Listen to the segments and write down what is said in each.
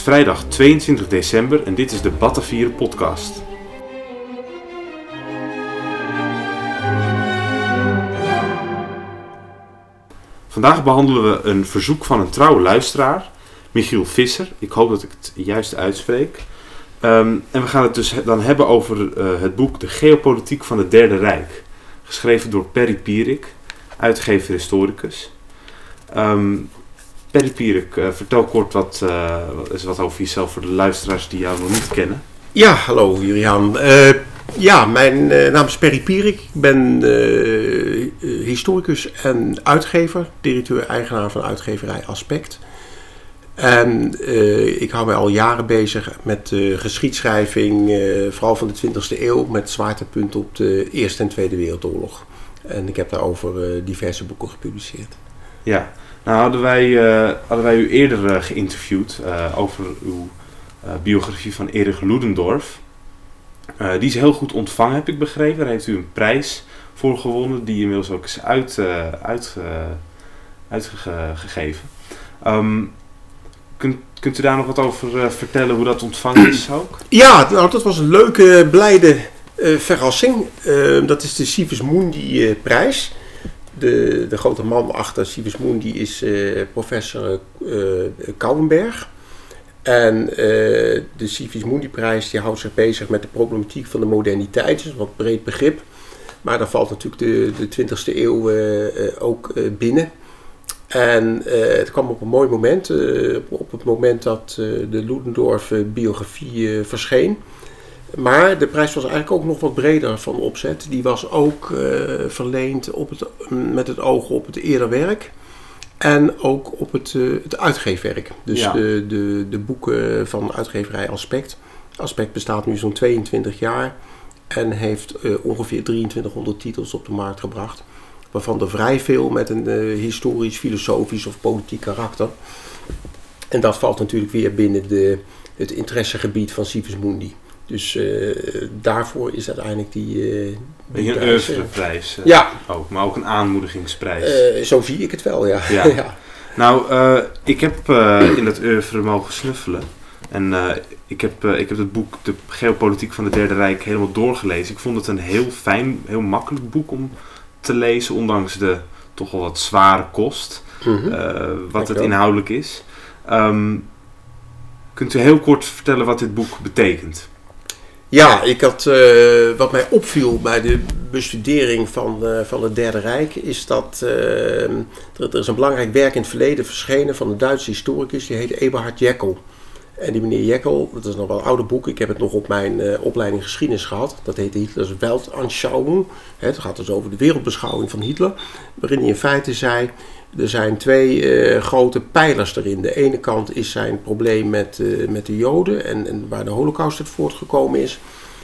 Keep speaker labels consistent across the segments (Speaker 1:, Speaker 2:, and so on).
Speaker 1: Vrijdag 22 december en dit is de Batavieren podcast. Vandaag behandelen we een verzoek van een trouwe luisteraar, Michiel Visser. Ik hoop dat ik het juist uitspreek. Ehm, en we gaan het dus dan hebben over eh, het boek De Geopolitiek van het Derde Rijk. Geschreven door Perry Pierik, uitgever historicus. Ehm, Perry Pierik, eh, vertel kort wat, eh, wat, wat over jezelf voor de luisteraars die jou nog niet kennen.
Speaker 2: Ja, hallo Julian. ja, mijn naam is Perry Pierik. Ik ben historicus en uitgever, directeur-eigenaar van uitgeverij Aspect. En ik hou mij al jaren bezig met geschiedschrijving, vooral van de 20e eeuw, met zwaartepunt op de Eerste en Tweede Wereldoorlog. En ik heb daarover diverse boeken gepubliceerd.
Speaker 1: Ja, nou hadden wij, hadden wij u eerder geïnterviewd over uw biografie van Erich Ludendorff. die is heel goed ontvangen, heb ik begrepen. Daar heeft u een prijs voor gewonnen, die inmiddels ook is uit, uit, uitgegeven. Um, Kunt, kunt u daar nog wat over vertellen hoe dat ontvangen is ook?
Speaker 2: Ja, nou, dat was een leuke, blijde verrassing. Uh, dat is de Civis Mundi prijs. De, de grote man achter Civis Mundi is professor Kouwenberg. En de Civis Mundi prijs die houdt zich bezig met de problematiek van de moderniteit. Is een wat breed begrip. Maar daar valt natuurlijk de, de 20e eeuw ook binnen. En uh, het kwam op een mooi moment, uh, op het moment dat uh, de Ludendorff-biografie verscheen. Maar de prijs was eigenlijk ook nog wat breder van opzet. Die was ook verleend op het, met het oog op het eerder werk. En ook op het, het uitgeefwerk. Dus ja. de, de, de boeken van uitgeverij Aspect. Aspect bestaat nu zo'n 22 jaar. En heeft ongeveer 2300 titels op de markt gebracht waarvan er vrij veel met een uh, historisch, filosofisch of politiek karakter. En dat valt natuurlijk weer binnen de, het interessegebied van Civis Mundi. Dus uh, daarvoor is uiteindelijk die. Uh,
Speaker 1: die een oeuvreprijs. Uh, ja. Ook, maar ook een aanmoedigingsprijs.
Speaker 2: zo zie ik het wel, ja. ja. ja.
Speaker 1: Nou, ik heb in dat oeuvre mogen snuffelen. En ik, heb, ik heb het boek De Geopolitiek van het Derde Rijk helemaal doorgelezen. Ik vond het een heel fijn, heel makkelijk boek om te lezen, ondanks de toch wel wat zware kost, mm wat het inhoudelijk is. Um, kunt u heel kort vertellen wat dit boek betekent?
Speaker 2: Ja, ik had, uh, wat mij opviel bij de bestudering van, uh, van het Derde Rijk, is dat uh, er, is een belangrijk werk in het verleden verschenen van een Duitse historicus, die heette Eberhard Jeckel. En die meneer Jekkel, dat is nog wel een oude boek, ik heb het nog op mijn opleiding geschiedenis gehad. Dat heet Hitlers Weltanschauung. Het gaat dus over de wereldbeschouwing van Hitler. Waarin hij in feite zei, er zijn twee uh, grote pijlers erin. De ene kant is zijn probleem met, uh, met de Joden en, en, waar de holocaust uit voortgekomen is.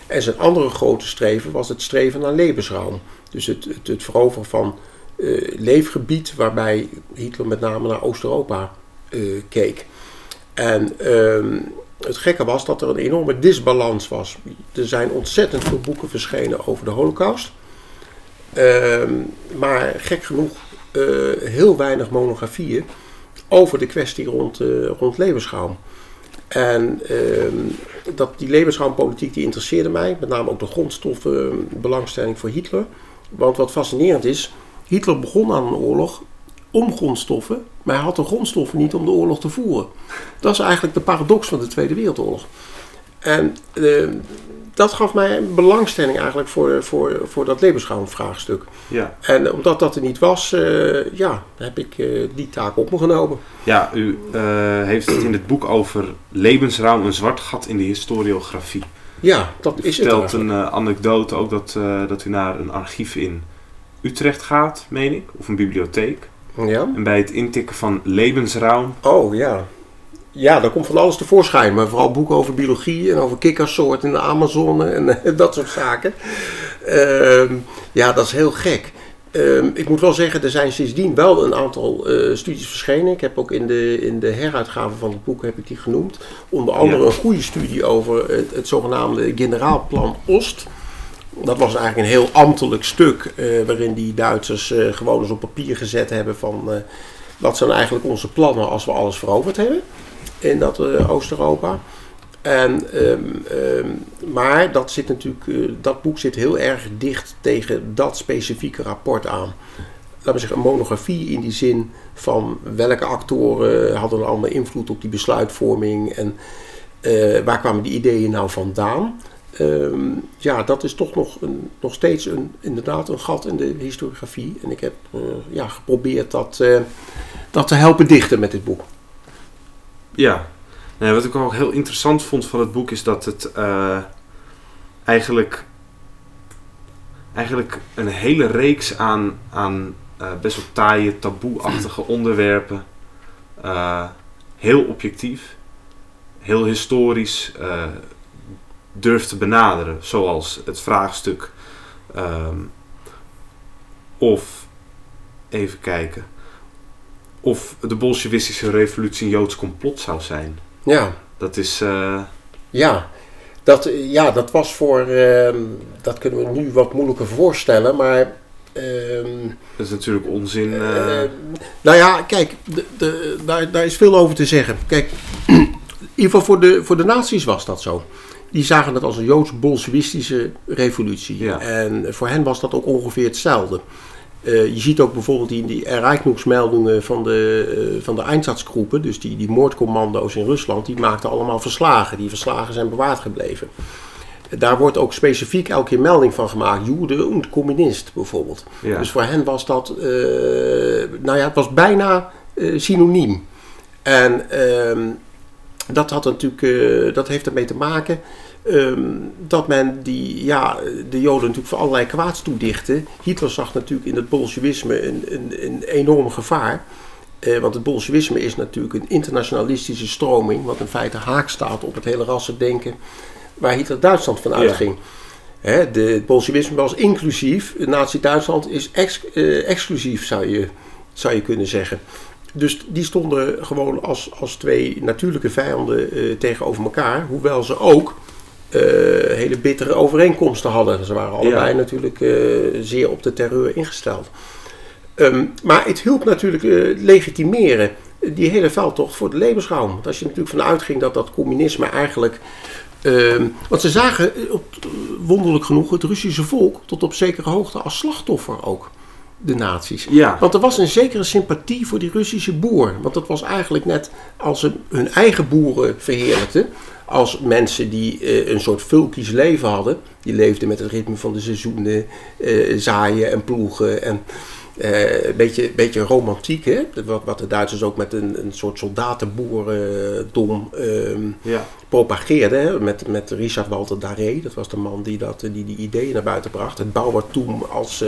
Speaker 2: En zijn andere grote streven was het streven naar levensruim. Dus het, het, het veroveren van leefgebied waarbij Hitler met name naar Oost-Europa keek. En um, het gekke was dat er een enorme disbalans was. Er zijn ontzettend veel boeken verschenen over de Holocaust. Um, maar gek genoeg heel weinig monografieën over de kwestie rond, uh, rond. En um, dat, die levensschouwpolitiek die interesseerde mij, met name ook de grondstoffenbelangstelling voor Hitler. Want wat fascinerend is, Hitler begon aan een oorlog om grondstoffen, maar hij had de grondstoffen niet om de oorlog te voeren. Dat is eigenlijk de paradox van de Tweede Wereldoorlog. En uh, dat gaf mij belangstelling eigenlijk voor, voor, voor dat levensschouwvraagstuk. Ja. En omdat dat er niet was, uh, ja, heb ik uh, die taak op me genomen.
Speaker 1: Ja, u heeft het in het boek over levensruim, een zwart gat in de historiografie.
Speaker 2: Ja, dat
Speaker 1: u
Speaker 2: is
Speaker 1: het vertelt een anekdote ook dat, dat u naar een archief in Utrecht gaat, meen ik, of een bibliotheek. Ja. En bij het intikken van levensruim.
Speaker 2: Oh ja. Ja, daar komt van alles tevoorschijn. Maar vooral boeken over biologie en over kikkersoorten in de Amazone en dat soort zaken. Uh, ja, dat is heel gek. Uh, ik moet wel zeggen, er zijn sindsdien wel een aantal uh, studies verschenen. Ik heb ook in de, in de heruitgave van het boek heb ik die genoemd. Onder andere een goede studie over het, het zogenaamde generaalplan Oost. Dat was eigenlijk een heel ambtelijk stuk uh, waarin die Duitsers uh, gewoon eens op papier gezet hebben van wat zijn eigenlijk onze plannen als we alles veroverd hebben. In dat eh, Oost-Europa. En, ehm, ehm, maar dat, zit natuurlijk, eh, dat boek zit heel erg dicht tegen dat specifieke rapport aan. Laten we zeggen, een monografie in die zin van welke actoren hadden allemaal invloed op die besluitvorming en eh, waar kwamen die ideeën nou vandaan. Ehm, ja, dat is toch nog, een, nog steeds een, inderdaad een gat in de historiografie. En ik heb ja, geprobeerd dat, dat te helpen dichten met dit boek.
Speaker 1: Ja, wat ik ook heel interessant vond van het boek is dat het eh, eigenlijk, eigenlijk een hele reeks aan, aan eh, best wel taaie, taboe-achtige onderwerpen, eh, heel objectief, heel historisch durft te benaderen. Zoals het vraagstuk ehm, of, even kijken, of de bolsjewistische revolutie een Joods complot zou zijn.
Speaker 2: Ja,
Speaker 1: Dat is. eh,
Speaker 2: ja. Dat, ja, dat was voor. ehm, dat kunnen we nu wat moeilijker voorstellen, maar. ehm,
Speaker 1: dat is natuurlijk onzin. eh,
Speaker 2: Eh, nou ja, kijk, de, de, daar, daar is veel over te zeggen. Kijk, in ieder geval voor de, voor de nazi's was dat zo. Die zagen het als een Joods-Bolsjewistische revolutie.
Speaker 1: Ja.
Speaker 2: En voor hen was dat ook ongeveer hetzelfde. Eh, je ziet ook bijvoorbeeld in die Ereigungsmeldingen van de, uh, van de Einsatzgroepen, dus die, die moordcommando's in Rusland, die maakten allemaal verslagen. Die verslagen zijn bewaard gebleven. Daar wordt ook specifiek elke keer melding van gemaakt. Joden en communist bijvoorbeeld.
Speaker 1: ja.
Speaker 2: Dus voor hen was dat, eh, nou ja, het was bijna synoniem. En ehm, dat, had natuurlijk, dat heeft ermee te maken ehm, dat men die, ja, de Joden natuurlijk voor allerlei kwaads toedichtte. Hitler zag natuurlijk in het bolsjewisme een, een, een enorm gevaar. Eh, want het bolsjewisme is natuurlijk een internationalistische stroming, wat in feite haak staat op het hele rassendenken waar Hitler Duitsland van
Speaker 1: Ja.
Speaker 2: uitging. Hè, de, het bolsjewisme was inclusief, Nazi-Duitsland is ex- eh, exclusief, zou je, zou je kunnen zeggen. Dus die stonden gewoon als, als twee natuurlijke vijanden eh, tegenover elkaar, hoewel ze ook hele bittere overeenkomsten hadden. Ze waren allebei
Speaker 1: Ja.
Speaker 2: natuurlijk eh, zeer op de terreur ingesteld. Ehm, maar het hielp natuurlijk eh, legitimeren die hele veldtocht voor de levensruim. Want als je natuurlijk vanuit ging dat dat communisme eigenlijk. ehm, want ze zagen eh, op, wonderlijk genoeg het Russische volk tot op zekere hoogte als slachtoffer ook. De nazi's.
Speaker 1: ja.
Speaker 2: Want er was een zekere sympathie voor die Russische boer. Want dat was eigenlijk net als ze hun eigen boeren verheerlijkten. Als mensen die eh, een soort vulkisch leven hadden. Die leefden met het ritme van de seizoenen, eh, zaaien en ploegen. En eh, een beetje, beetje romantiek, hè? Wat, wat de Duitsers ook met een, een soort soldatenboerendom ehm
Speaker 1: ja.
Speaker 2: propageerden. Hè? Met, met Richard Walter Daré, dat was de man die, dat, die die ideeën naar buiten bracht. Het Bauertum als,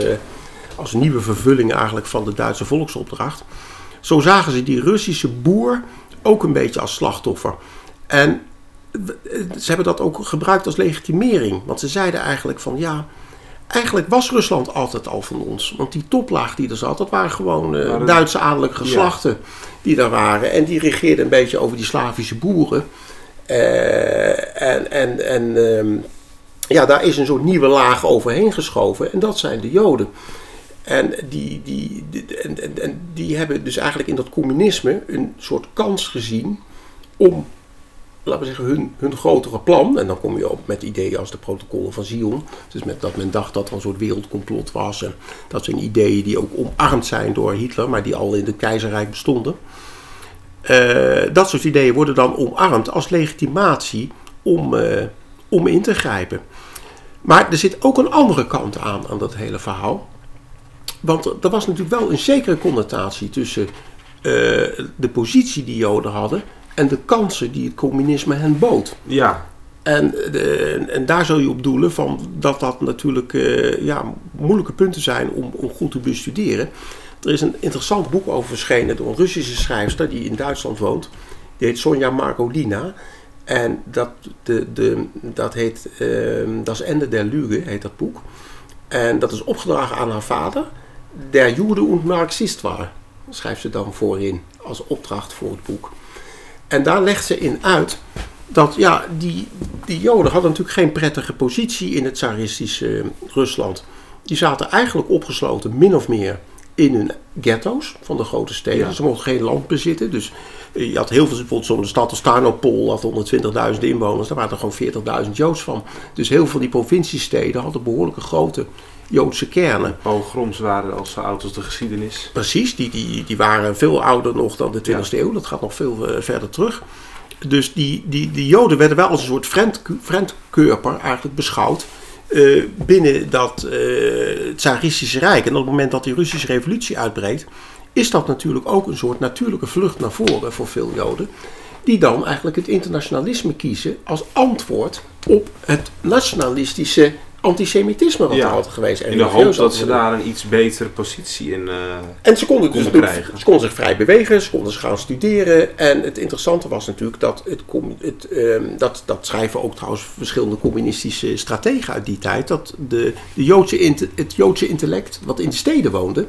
Speaker 2: als nieuwe vervulling eigenlijk van de Duitse volksopdracht. Zo zagen ze die Russische boer ook een beetje als slachtoffer. En ze hebben dat ook gebruikt als legitimering. Want ze zeiden eigenlijk van ja, eigenlijk was Rusland altijd al van ons. Want die toplaag die er zat, dat waren gewoon eh, Duitse adellijke geslachten die daar waren. En die regeerden een beetje over die Slavische boeren. Eh, en en, en ehm, ja, daar is een soort nieuwe laag overheen geschoven. En dat zijn de Joden. En die, die, en, en die hebben dus eigenlijk in dat communisme een soort kans gezien om, laten we zeggen, hun, hun grotere plan. En dan kom je op met ideeën als de protocollen van Zion. Dus met dat men dacht dat er een soort wereldcomplot was. En dat zijn ideeën die ook omarmd zijn door Hitler, maar die al in het keizerrijk bestonden. Eh, dat soort ideeën worden dan omarmd als legitimatie om, eh, om in te grijpen. Maar er zit ook een andere kant aan, aan dat hele verhaal. Want er- was natuurlijk wel een zekere connotatie tussen eh, de positie die Joden hadden en de kansen die het communisme hen bood.
Speaker 1: Ja.
Speaker 2: En, de- en daar zul je op doelen van dat dat natuurlijk eh, ja, moeilijke punten zijn om, om goed te bestuderen. Er is een interessant boek over verschenen door een Russische schrijfster die in Duitsland woont. Die heet Sonja Margolina. En dat, de, de, dat heet ehm, Das Ende der Lüge, heet dat boek. En dat is opgedragen aan haar vader. Der Jude und Marxist war, schrijft ze dan voorin als opdracht voor het boek. En daar legt ze in uit dat ja, die, die Joden hadden natuurlijk geen prettige positie in het tsaristische Rusland. Die zaten eigenlijk opgesloten, min of meer, in hun ghetto's van de grote steden.
Speaker 1: Ja.
Speaker 2: Ze mochten geen land bezitten. Dus eh, je had heel veel, bijvoorbeeld zo'n stad als Tarnopol had 120.000 inwoners. Daar waren er gewoon 40.000 Joods van. Dus heel veel van die provinciesteden hadden behoorlijke grote Joodse kernen.
Speaker 1: Pogroms waren al zo oud als de geschiedenis.
Speaker 2: Precies, die, die, die waren veel ouder nog dan de 20e eeuw. Dat gaat nog veel eh, verder terug. Dus die, die, die Joden werden wel als een soort vreemd, vreemdkörper eigenlijk beschouwd. eh, binnen dat eh Tsaristische Rijk. En op het moment dat die Russische revolutie uitbreekt, is dat natuurlijk ook een soort natuurlijke vlucht naar voren voor veel Joden. Die dan eigenlijk het internationalisme kiezen als antwoord op het nationalistische antisemitisme wat
Speaker 1: Ja,
Speaker 2: er altijd geweest. En
Speaker 1: In de hoop dat ze daar een iets betere positie in. eh,
Speaker 2: En ze konden, dus
Speaker 1: konden
Speaker 2: ook-
Speaker 1: krijgen.
Speaker 2: ze konden zich vrij bewegen, ze konden zich gaan studeren. En het interessante was natuurlijk dat, het, het, ehm, dat, dat schrijven ook trouwens verschillende communistische strategen uit die tijd, dat de, de Joodse, het Joodse intellect, wat in de steden woonde,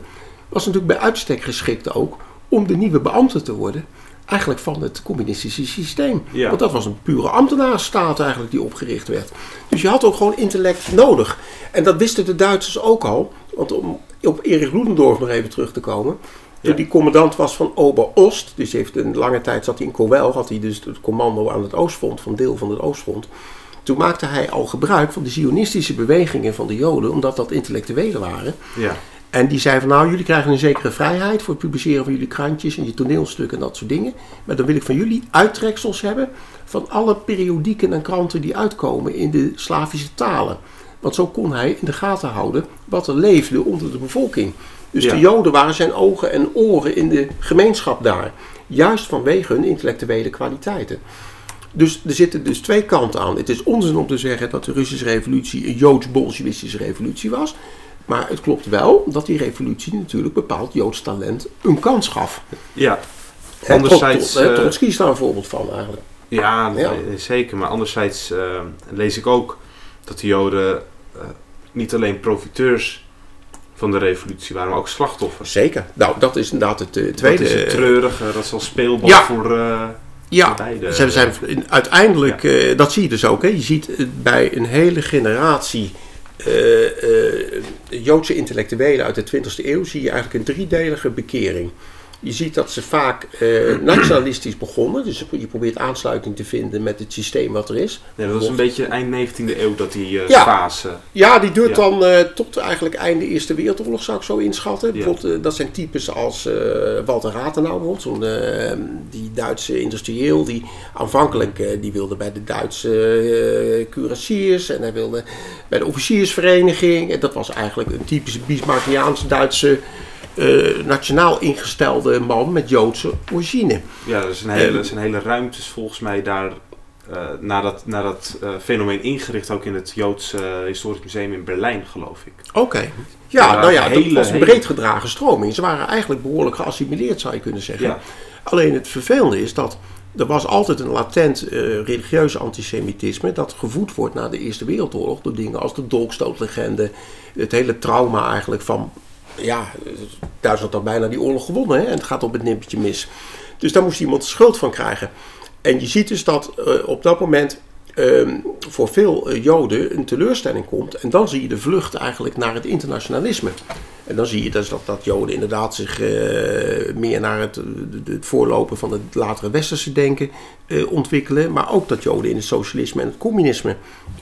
Speaker 2: was natuurlijk bij uitstek geschikt ook om de nieuwe beambte te worden. Eigenlijk van het communistische systeem.
Speaker 1: Ja.
Speaker 2: Want dat was een pure ambtenaarstaat eigenlijk die opgericht werd. Dus je had ook gewoon intellect nodig. En dat wisten de Duitsers ook al. Want om op Erich Ludendorff nog even terug te komen. Toen
Speaker 1: Ja.
Speaker 2: die commandant was van Ober-Ost. Dus heeft een lange tijd zat hij in Kowel. Had hij dus het commando aan het Oostfront. Van deel van het Oostfront. Toen maakte hij al gebruik van de zionistische bewegingen van de Joden. Omdat dat intellectuelen waren.
Speaker 1: ja.
Speaker 2: En die zei van nou, jullie krijgen een zekere vrijheid voor het publiceren van jullie krantjes en je toneelstukken en dat soort dingen. Maar dan wil ik van jullie uittreksels hebben van alle periodieken en kranten die uitkomen in de Slavische talen. Want zo kon hij in de gaten houden wat er leefde onder de bevolking. Dus
Speaker 1: Ja.
Speaker 2: de Joden waren zijn ogen en oren in de gemeenschap daar. Juist vanwege hun intellectuele kwaliteiten. Dus er zitten dus twee kanten aan. Het is onzin om te zeggen dat de Russische revolutie een Joods-Bolsjewistische revolutie was. Maar het klopt wel dat die revolutie natuurlijk bepaald Joods talent een kans gaf.
Speaker 1: ja.
Speaker 2: Hè,
Speaker 1: Anderzijds, eh,
Speaker 2: Trotsky is daar een voorbeeld van eigenlijk.
Speaker 1: Ja,
Speaker 2: Ja.
Speaker 1: zeker. Maar anderzijds eh, lees ik ook dat de Joden eh, niet alleen profiteurs van de revolutie waren, maar ook slachtoffers.
Speaker 2: Zeker. Nou, dat is inderdaad het tweede.
Speaker 1: Dat is het treurige, dat is al speelbal
Speaker 2: Ja.
Speaker 1: voor,
Speaker 2: Ja. Ze zijn in- uiteindelijk, eh, dat zie je dus ook. Hè. Je ziet bij een hele generatie Joodse intellectuelen uit de 20e eeuw, zie je eigenlijk een driedelige bekering. Je ziet dat ze vaak eh, nationalistisch begonnen. Dus je probeert aansluiting te vinden met het systeem wat er is.
Speaker 1: Nee, dat was een beetje eind 19e eeuw dat die eh,
Speaker 2: Ja.
Speaker 1: fase.
Speaker 2: Ja, die duurt
Speaker 1: Ja.
Speaker 2: dan eh, tot eigenlijk einde Eerste Wereldoorlog, zou ik zo inschatten.
Speaker 1: Ja.
Speaker 2: Bijvoorbeeld, dat zijn types als Walter Rathenau, bijvoorbeeld, zo'n, die Duitse industrieel, die aanvankelijk die wilde bij de Duitse kurassiers en hij wilde bij de officiersvereniging. En dat was eigenlijk een typische Bismarckiaans Eh, nationaal ingestelde man met Joodse origine.
Speaker 1: Ja, er zijn hele, er zijn hele ruimtes volgens mij daar eh naar dat, naar dat eh, fenomeen ingericht, ook in het Joods Historisch Museum in Berlijn, geloof ik.
Speaker 2: Oké. Ja,
Speaker 1: Ja,
Speaker 2: nou ja, dat was een
Speaker 1: hele-
Speaker 2: breed gedragen stroming. Ze waren eigenlijk behoorlijk geassimileerd, zou je kunnen zeggen.
Speaker 1: Ja,
Speaker 2: Alleen het vervelende is dat er was altijd een latent religieus antisemitisme dat gevoed wordt na de Eerste Wereldoorlog door dingen als de dolkstootlegende, het hele trauma eigenlijk van, ja, Duitsland had bijna die oorlog gewonnen hè, en het gaat op het nippertje mis. Dus daar moest iemand schuld van krijgen. En je ziet dus dat eh, op dat moment ehm, voor veel eh, Joden een teleurstelling komt. En dan zie je de vlucht eigenlijk naar het internationalisme. En dan zie je dus dat, dat Joden inderdaad zich eh, meer naar het, het voorlopen van het latere westerse denken ontwikkelen. Maar ook dat Joden in het socialisme en het communisme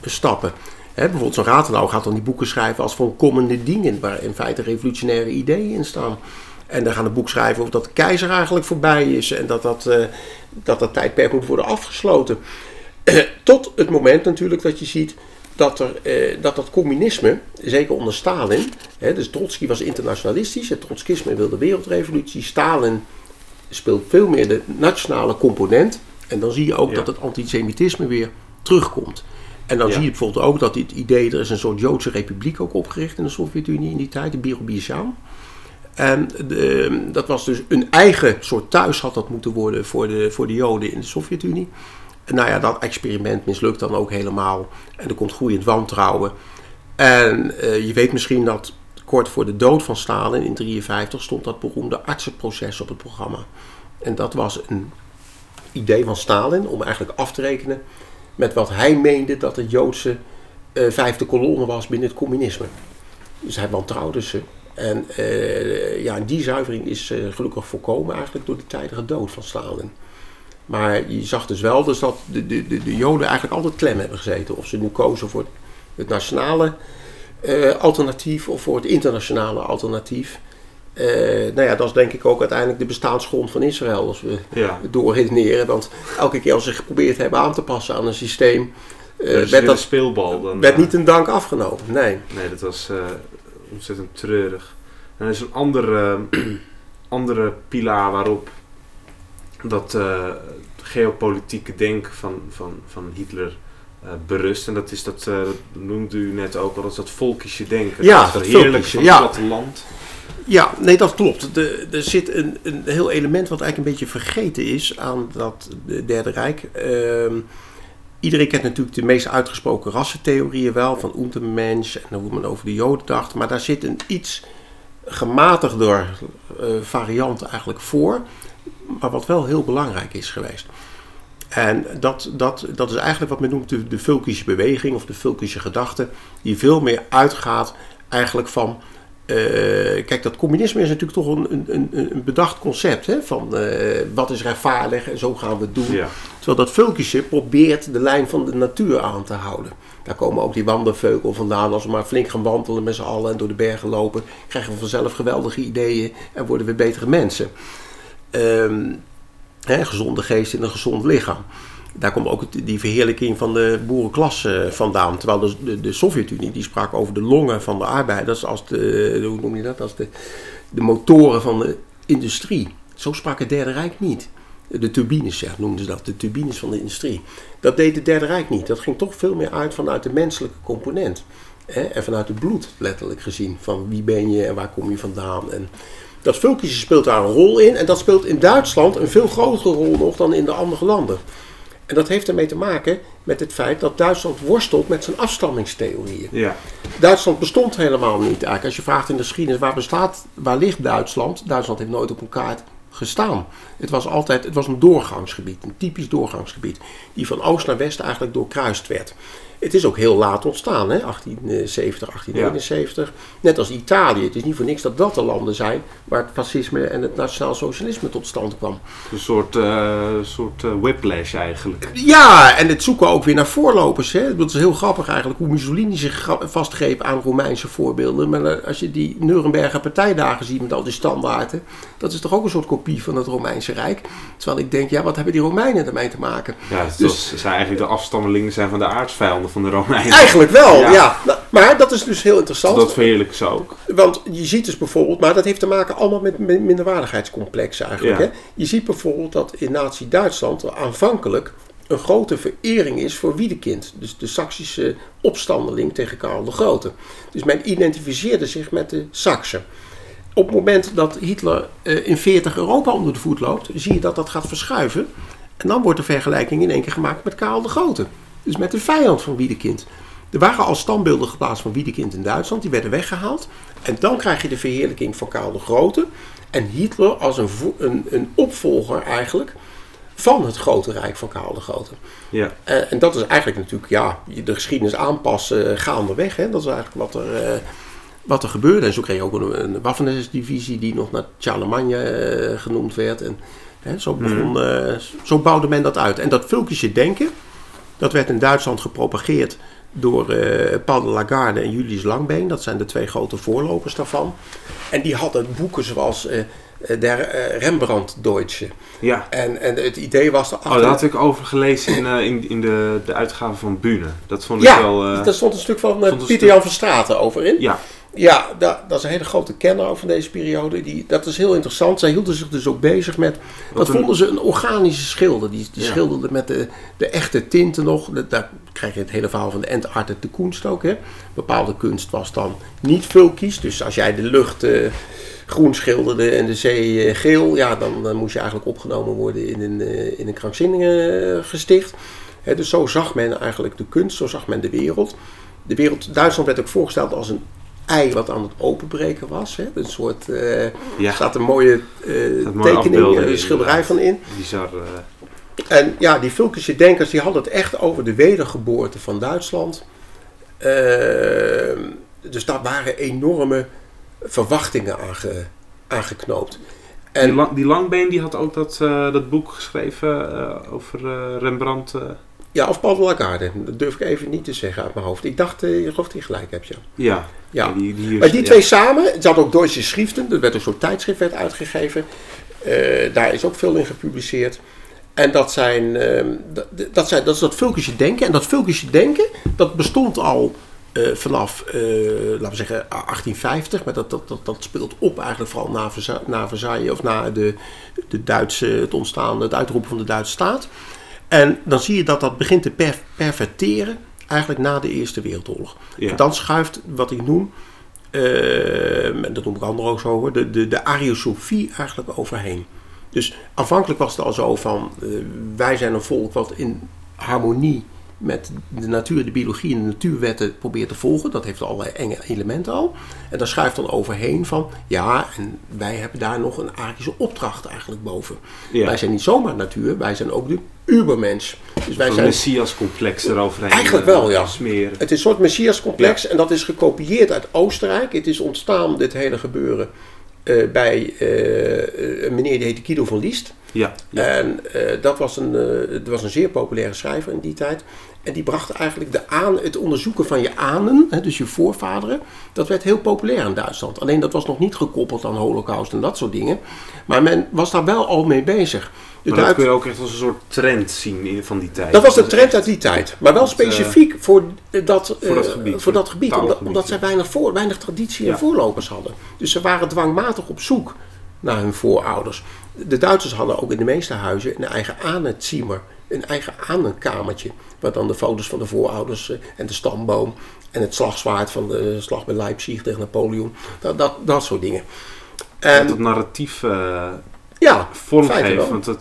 Speaker 2: stappen. Hè, bijvoorbeeld zo'n Rathenau gaat dan die boeken schrijven als van kommende dingen. Waar in feite revolutionaire ideeën in staan. En dan gaan een boek schrijven over dat de keizer eigenlijk voorbij is. En dat dat, eh, dat, dat tijdperk moet worden afgesloten. Tot het moment natuurlijk dat je ziet dat, er, eh, dat dat communisme, zeker onder Stalin, hè, dus Trotsky was internationalistisch, het Trotskisme wilde wereldrevolutie, Stalin speelt veel meer de nationale component. En dan zie je ook
Speaker 1: Ja.
Speaker 2: dat het antisemitisme weer terugkomt. En dan
Speaker 1: Ja.
Speaker 2: zie je bijvoorbeeld ook dat dit idee, er is een soort Joodse republiek ook opgericht in de Sovjet-Unie in die tijd, de Birobirjan. En de, dat was dus een eigen soort thuis had dat moeten worden voor de, voor de Joden in de Sovjet-Unie. En nou ja, dat experiment mislukt dan ook helemaal. En er komt groeiend wantrouwen. En eh, je weet misschien dat kort voor de dood van Stalin in 1953 stond dat beroemde artsenproces op het programma. En dat was een idee van Stalin om eigenlijk af te rekenen met wat hij meende dat de Joodse eh, vijfde kolonne was binnen het communisme. Dus hij wantrouwde ze. En uh, ja, die zuivering is uh, gelukkig voorkomen eigenlijk door de tijdige dood van Stalin. Maar je zag dus wel dus dat de, de, de, de Joden eigenlijk altijd klem hebben gezeten. Of ze nu kozen voor het nationale alternatief of voor het internationale alternatief. Nou ja, dat is denk ik ook uiteindelijk de bestaansgrond van Israël als we ja. doorredeneren. Want elke keer als ze geprobeerd hebben aan te passen aan een systeem,
Speaker 1: werd dat speelbal. Dan,
Speaker 2: werd niet een dank afgenomen. Nee,
Speaker 1: nee dat was ontzettend treurig. En er is een andere, andere pilaar waarop dat uh, geopolitieke denken van, van, van Hitler uh, berust. En dat is dat, uh, dat noemde u net ook al, dat is dat volkische denken.
Speaker 2: Ja, dat,
Speaker 1: dat heerlijk van
Speaker 2: ja.
Speaker 1: het platteland.
Speaker 2: Ja, nee, dat klopt. Er zit een, een heel element wat eigenlijk een beetje vergeten is aan dat Derde Rijk. Uh, Iedereen kent natuurlijk de meest uitgesproken rassentheorieën wel, van Untermensch en hoe men over de Joden dacht. Maar daar zit een iets gematigder uh, variant eigenlijk voor, maar wat wel heel belangrijk is geweest. En dat, dat, dat is eigenlijk wat men noemt de, de Vulkische beweging of de Vulkische gedachte, die veel meer uitgaat eigenlijk van uh, kijk, dat communisme is natuurlijk toch een, een, een bedacht concept. Hè? Van uh, wat is rechtvaardig en zo gaan we het doen.
Speaker 1: Ja.
Speaker 2: Terwijl dat vulkische probeert de lijn van de natuur aan te houden. Daar komen ook die wandelveukel vandaan. Als we maar flink gaan wandelen met z'n allen en door de bergen lopen, krijgen we vanzelf geweldige ideeën en worden we betere mensen. Um, hè, gezonde geest in een gezond lichaam daar komt ook die verheerlijking van de boerenklasse vandaan. Terwijl de, de, de Sovjet-Unie die sprak over de longen van de arbeiders als de, hoe noem je dat, als de, de motoren van de industrie. Zo sprak het Derde Rijk niet. De turbines, zeg, noemden ze dat, de turbines van de industrie. Dat deed het Derde Rijk niet. Dat ging toch veel meer uit vanuit de menselijke component. Hè? En vanuit het bloed, letterlijk gezien. Van wie ben je en waar kom je vandaan. En dat vulkische speelt daar een rol in. En dat speelt in Duitsland een veel grotere rol nog dan in de andere landen. En dat heeft ermee te maken met het feit dat Duitsland worstelt met zijn afstammingstheorieën.
Speaker 1: Ja.
Speaker 2: Duitsland bestond helemaal niet eigenlijk. Als je vraagt in de geschiedenis waar bestaat, waar ligt Duitsland? Duitsland heeft nooit op een kaart gestaan. Het was altijd, het was een doorgangsgebied, een typisch doorgangsgebied, die van oost naar west eigenlijk doorkruist werd. Het is ook heel laat ontstaan, hè? 1870, 1871. Net als Italië. Het is niet voor niks dat dat de landen zijn waar het fascisme en het nationaal socialisme tot stand kwam.
Speaker 1: Een soort, uh, soort uh, whiplash eigenlijk.
Speaker 2: Ja, en het zoeken ook weer naar voorlopers. Hè? Dat is heel grappig eigenlijk hoe Mussolini zich vastgreep aan Romeinse voorbeelden. Maar eh, als je die Nuremberger partijdagen ziet met al die standaarden, dat is toch ook een soort kopie van het Romeinse Rijk. Terwijl ik denk, ja, wat hebben die Romeinen ermee te maken?
Speaker 1: Ja, dus, zijn eigenlijk de afstammelingen zijn van de aardsvijanden van de Romeinen.
Speaker 2: Eigenlijk wel, ja. Maar dat is dus heel interessant.
Speaker 1: Dat verheerlijk ze ook.
Speaker 2: Want je ziet dus bijvoorbeeld, maar dat heeft te maken allemaal met minderwaardigheidscomplexen eigenlijk. Hè? Je ziet bijvoorbeeld dat in Nazi-Duitsland aanvankelijk een grote verering is voor Wiedekind. Dus de Saksische opstandeling tegen Karel de Grote. Dus men identificeerde zich met de Saksen. Op het moment dat Hitler uh, in 40 Europa onder de voet loopt, zie je dat dat gaat verschuiven. En dan wordt de vergelijking in één keer gemaakt met Karel de Grote. Dus met de vijand van Wiedekind. Er waren al standbeelden geplaatst van Wiedekind in Duitsland, die werden weggehaald. En dan krijg je de verheerlijking van Karel de Grote. En Hitler als een, een, een opvolger eigenlijk van het grote rijk van Karel de Grote.
Speaker 1: Ja.
Speaker 2: Uh, en dat is eigenlijk natuurlijk, ja, de geschiedenis aanpassen gaandeweg. Hè? Dat is eigenlijk wat er, uh, wat er gebeurde. En zo kreeg je ook een, een Waffen-divisie die nog naar Charlemagne genoemd werd. En hè, zo, begon, mm. zo bouwde men dat uit. En dat vulkische denken, dat werd in Duitsland gepropageerd door uh, Paul de Lagarde en Julius Langbeen. Dat zijn de twee grote voorlopers daarvan. En die hadden boeken zoals uh, der uh, Rembrandt Deutsche.
Speaker 1: Ja.
Speaker 2: En, en het idee was...
Speaker 1: Erachter... Oh, daar had ik over gelezen in, in, in de, de uitgave van Bune. Dat vond
Speaker 2: ik
Speaker 1: ja, wel...
Speaker 2: Ja, daar stond een stuk van Pieter Jan van Straten over in.
Speaker 1: Ja.
Speaker 2: Ja, dat, dat, is een hele grote kenner van deze periode. Die, dat is heel interessant. Zij hielden zich dus ook bezig met. Wat dat vonden ze een organische schilder. Die, die ja. schilderde met de, de echte tinten nog. Daar krijg je het hele verhaal van de Entartet de kunst ook. Hè. Bepaalde kunst was dan niet vulkies. Dus als jij de lucht uh, groen schilderde en de zee uh, geel. Ja, dan, dan, moest je eigenlijk opgenomen worden in een, uh, in een krankzinnige gesticht. Hè, dus zo zag men eigenlijk de kunst. Zo zag men de wereld. De wereld, Duitsland werd ook voorgesteld als een ei wat aan het openbreken was. Hè? Een soort, uh, ja. staat een mooie uh, tekening, een schilderij van in.
Speaker 1: Bizar.
Speaker 2: En ja, die Vulkische denkers die hadden het echt over de wedergeboorte van Duitsland. Ehm, dus daar waren enorme verwachtingen aange, aangeknoopt.
Speaker 1: Die,
Speaker 2: En
Speaker 1: lang, die Langbeen die had ook dat, eh, dat boek geschreven eh, over eh, Rembrandt.
Speaker 2: Ja, of Paul de Lagarde, dat durf ik even niet te zeggen uit mijn hoofd. Ik dacht, eh, je geloof dat je gelijk hebt, ja.
Speaker 1: ja.
Speaker 2: Ja.
Speaker 1: die, die
Speaker 2: Maar die
Speaker 1: ja.
Speaker 2: twee samen, ze hadden ook Deutsche Schriften, er werd een soort tijdschrift werd uitgegeven. Eh, daar is ook veel in gepubliceerd. En dat, zijn, ehm, dat, dat, zijn, dat is dat Vulkische denken. En dat Vulkische denken, dat bestond al eh, vanaf, laten we zeggen, 1850. Maar dat, dat, dat, dat speelt op eigenlijk vooral na, na Versailles of na de, de Duitse, het ontstaan, het uitroepen van de Duitse staat. En dan zie je dat dat begint te per- perverteren eigenlijk na de Eerste Wereldoorlog.
Speaker 1: Ja.
Speaker 2: En dan schuift wat ik noem, ehm, en dat noem ik anderen ook zo de, de, de ariosofie eigenlijk overheen. Dus aanvankelijk was het al zo van, eh, wij zijn een volk wat in harmonie met de natuur, de biologie en de natuurwetten probeert te volgen. Dat heeft allerlei enge elementen al. En daar schuift dan overheen van, ja, en wij hebben daar nog een arische opdracht eigenlijk boven.
Speaker 1: Ja.
Speaker 2: Wij zijn niet zomaar natuur, wij zijn ook de ubermens. Dus wij zijn
Speaker 1: Messias-complex eroverheen.
Speaker 2: Eigenlijk
Speaker 1: eh,
Speaker 2: wel, ja.
Speaker 1: Smeren.
Speaker 2: het is een soort Messias-complex en dat is gekopieerd uit Oostenrijk. Het is ontstaan, dit hele gebeuren, eh, bij eh, een meneer die heette Guido van Liest.
Speaker 1: Ja. ja.
Speaker 2: En dat was een, eh, het was een zeer populaire schrijver in die tijd. En die bracht eigenlijk de aan, het onderzoeken van je anen, hè, dus je voorvaderen, dat werd heel populair in Duitsland. Alleen dat was nog niet gekoppeld aan holocaust en dat soort dingen. Maar men was daar wel al mee bezig. De
Speaker 1: maar dat kun je ook echt als een soort trend zien van die tijd.
Speaker 2: dat was de trend uit die tijd. Maar wel
Speaker 1: eh,
Speaker 2: specifiek voor dat,
Speaker 1: voor dat
Speaker 2: eh,
Speaker 1: gebied,
Speaker 2: voor
Speaker 1: voor
Speaker 2: dat gebied omdat, omdat zij weinig, voor, weinig traditie en
Speaker 1: Ja.
Speaker 2: voorlopers hadden. Dus ze waren dwangmatig op zoek naar hun voorouders. De Duitsers hadden ook in de meeste huizen een eigen anenzimmer, een eigen anenkamertje. Waar dan de foto's van de voorouders eh, en de stamboom en het slagzwaard van de slag bij Leipzig tegen Napoleon. Dat, dat, dat soort dingen.
Speaker 1: Dat
Speaker 2: En,
Speaker 1: het narratief eh,
Speaker 2: ja,
Speaker 1: vorm
Speaker 2: feite
Speaker 1: geeft.
Speaker 2: wel.
Speaker 1: Want het,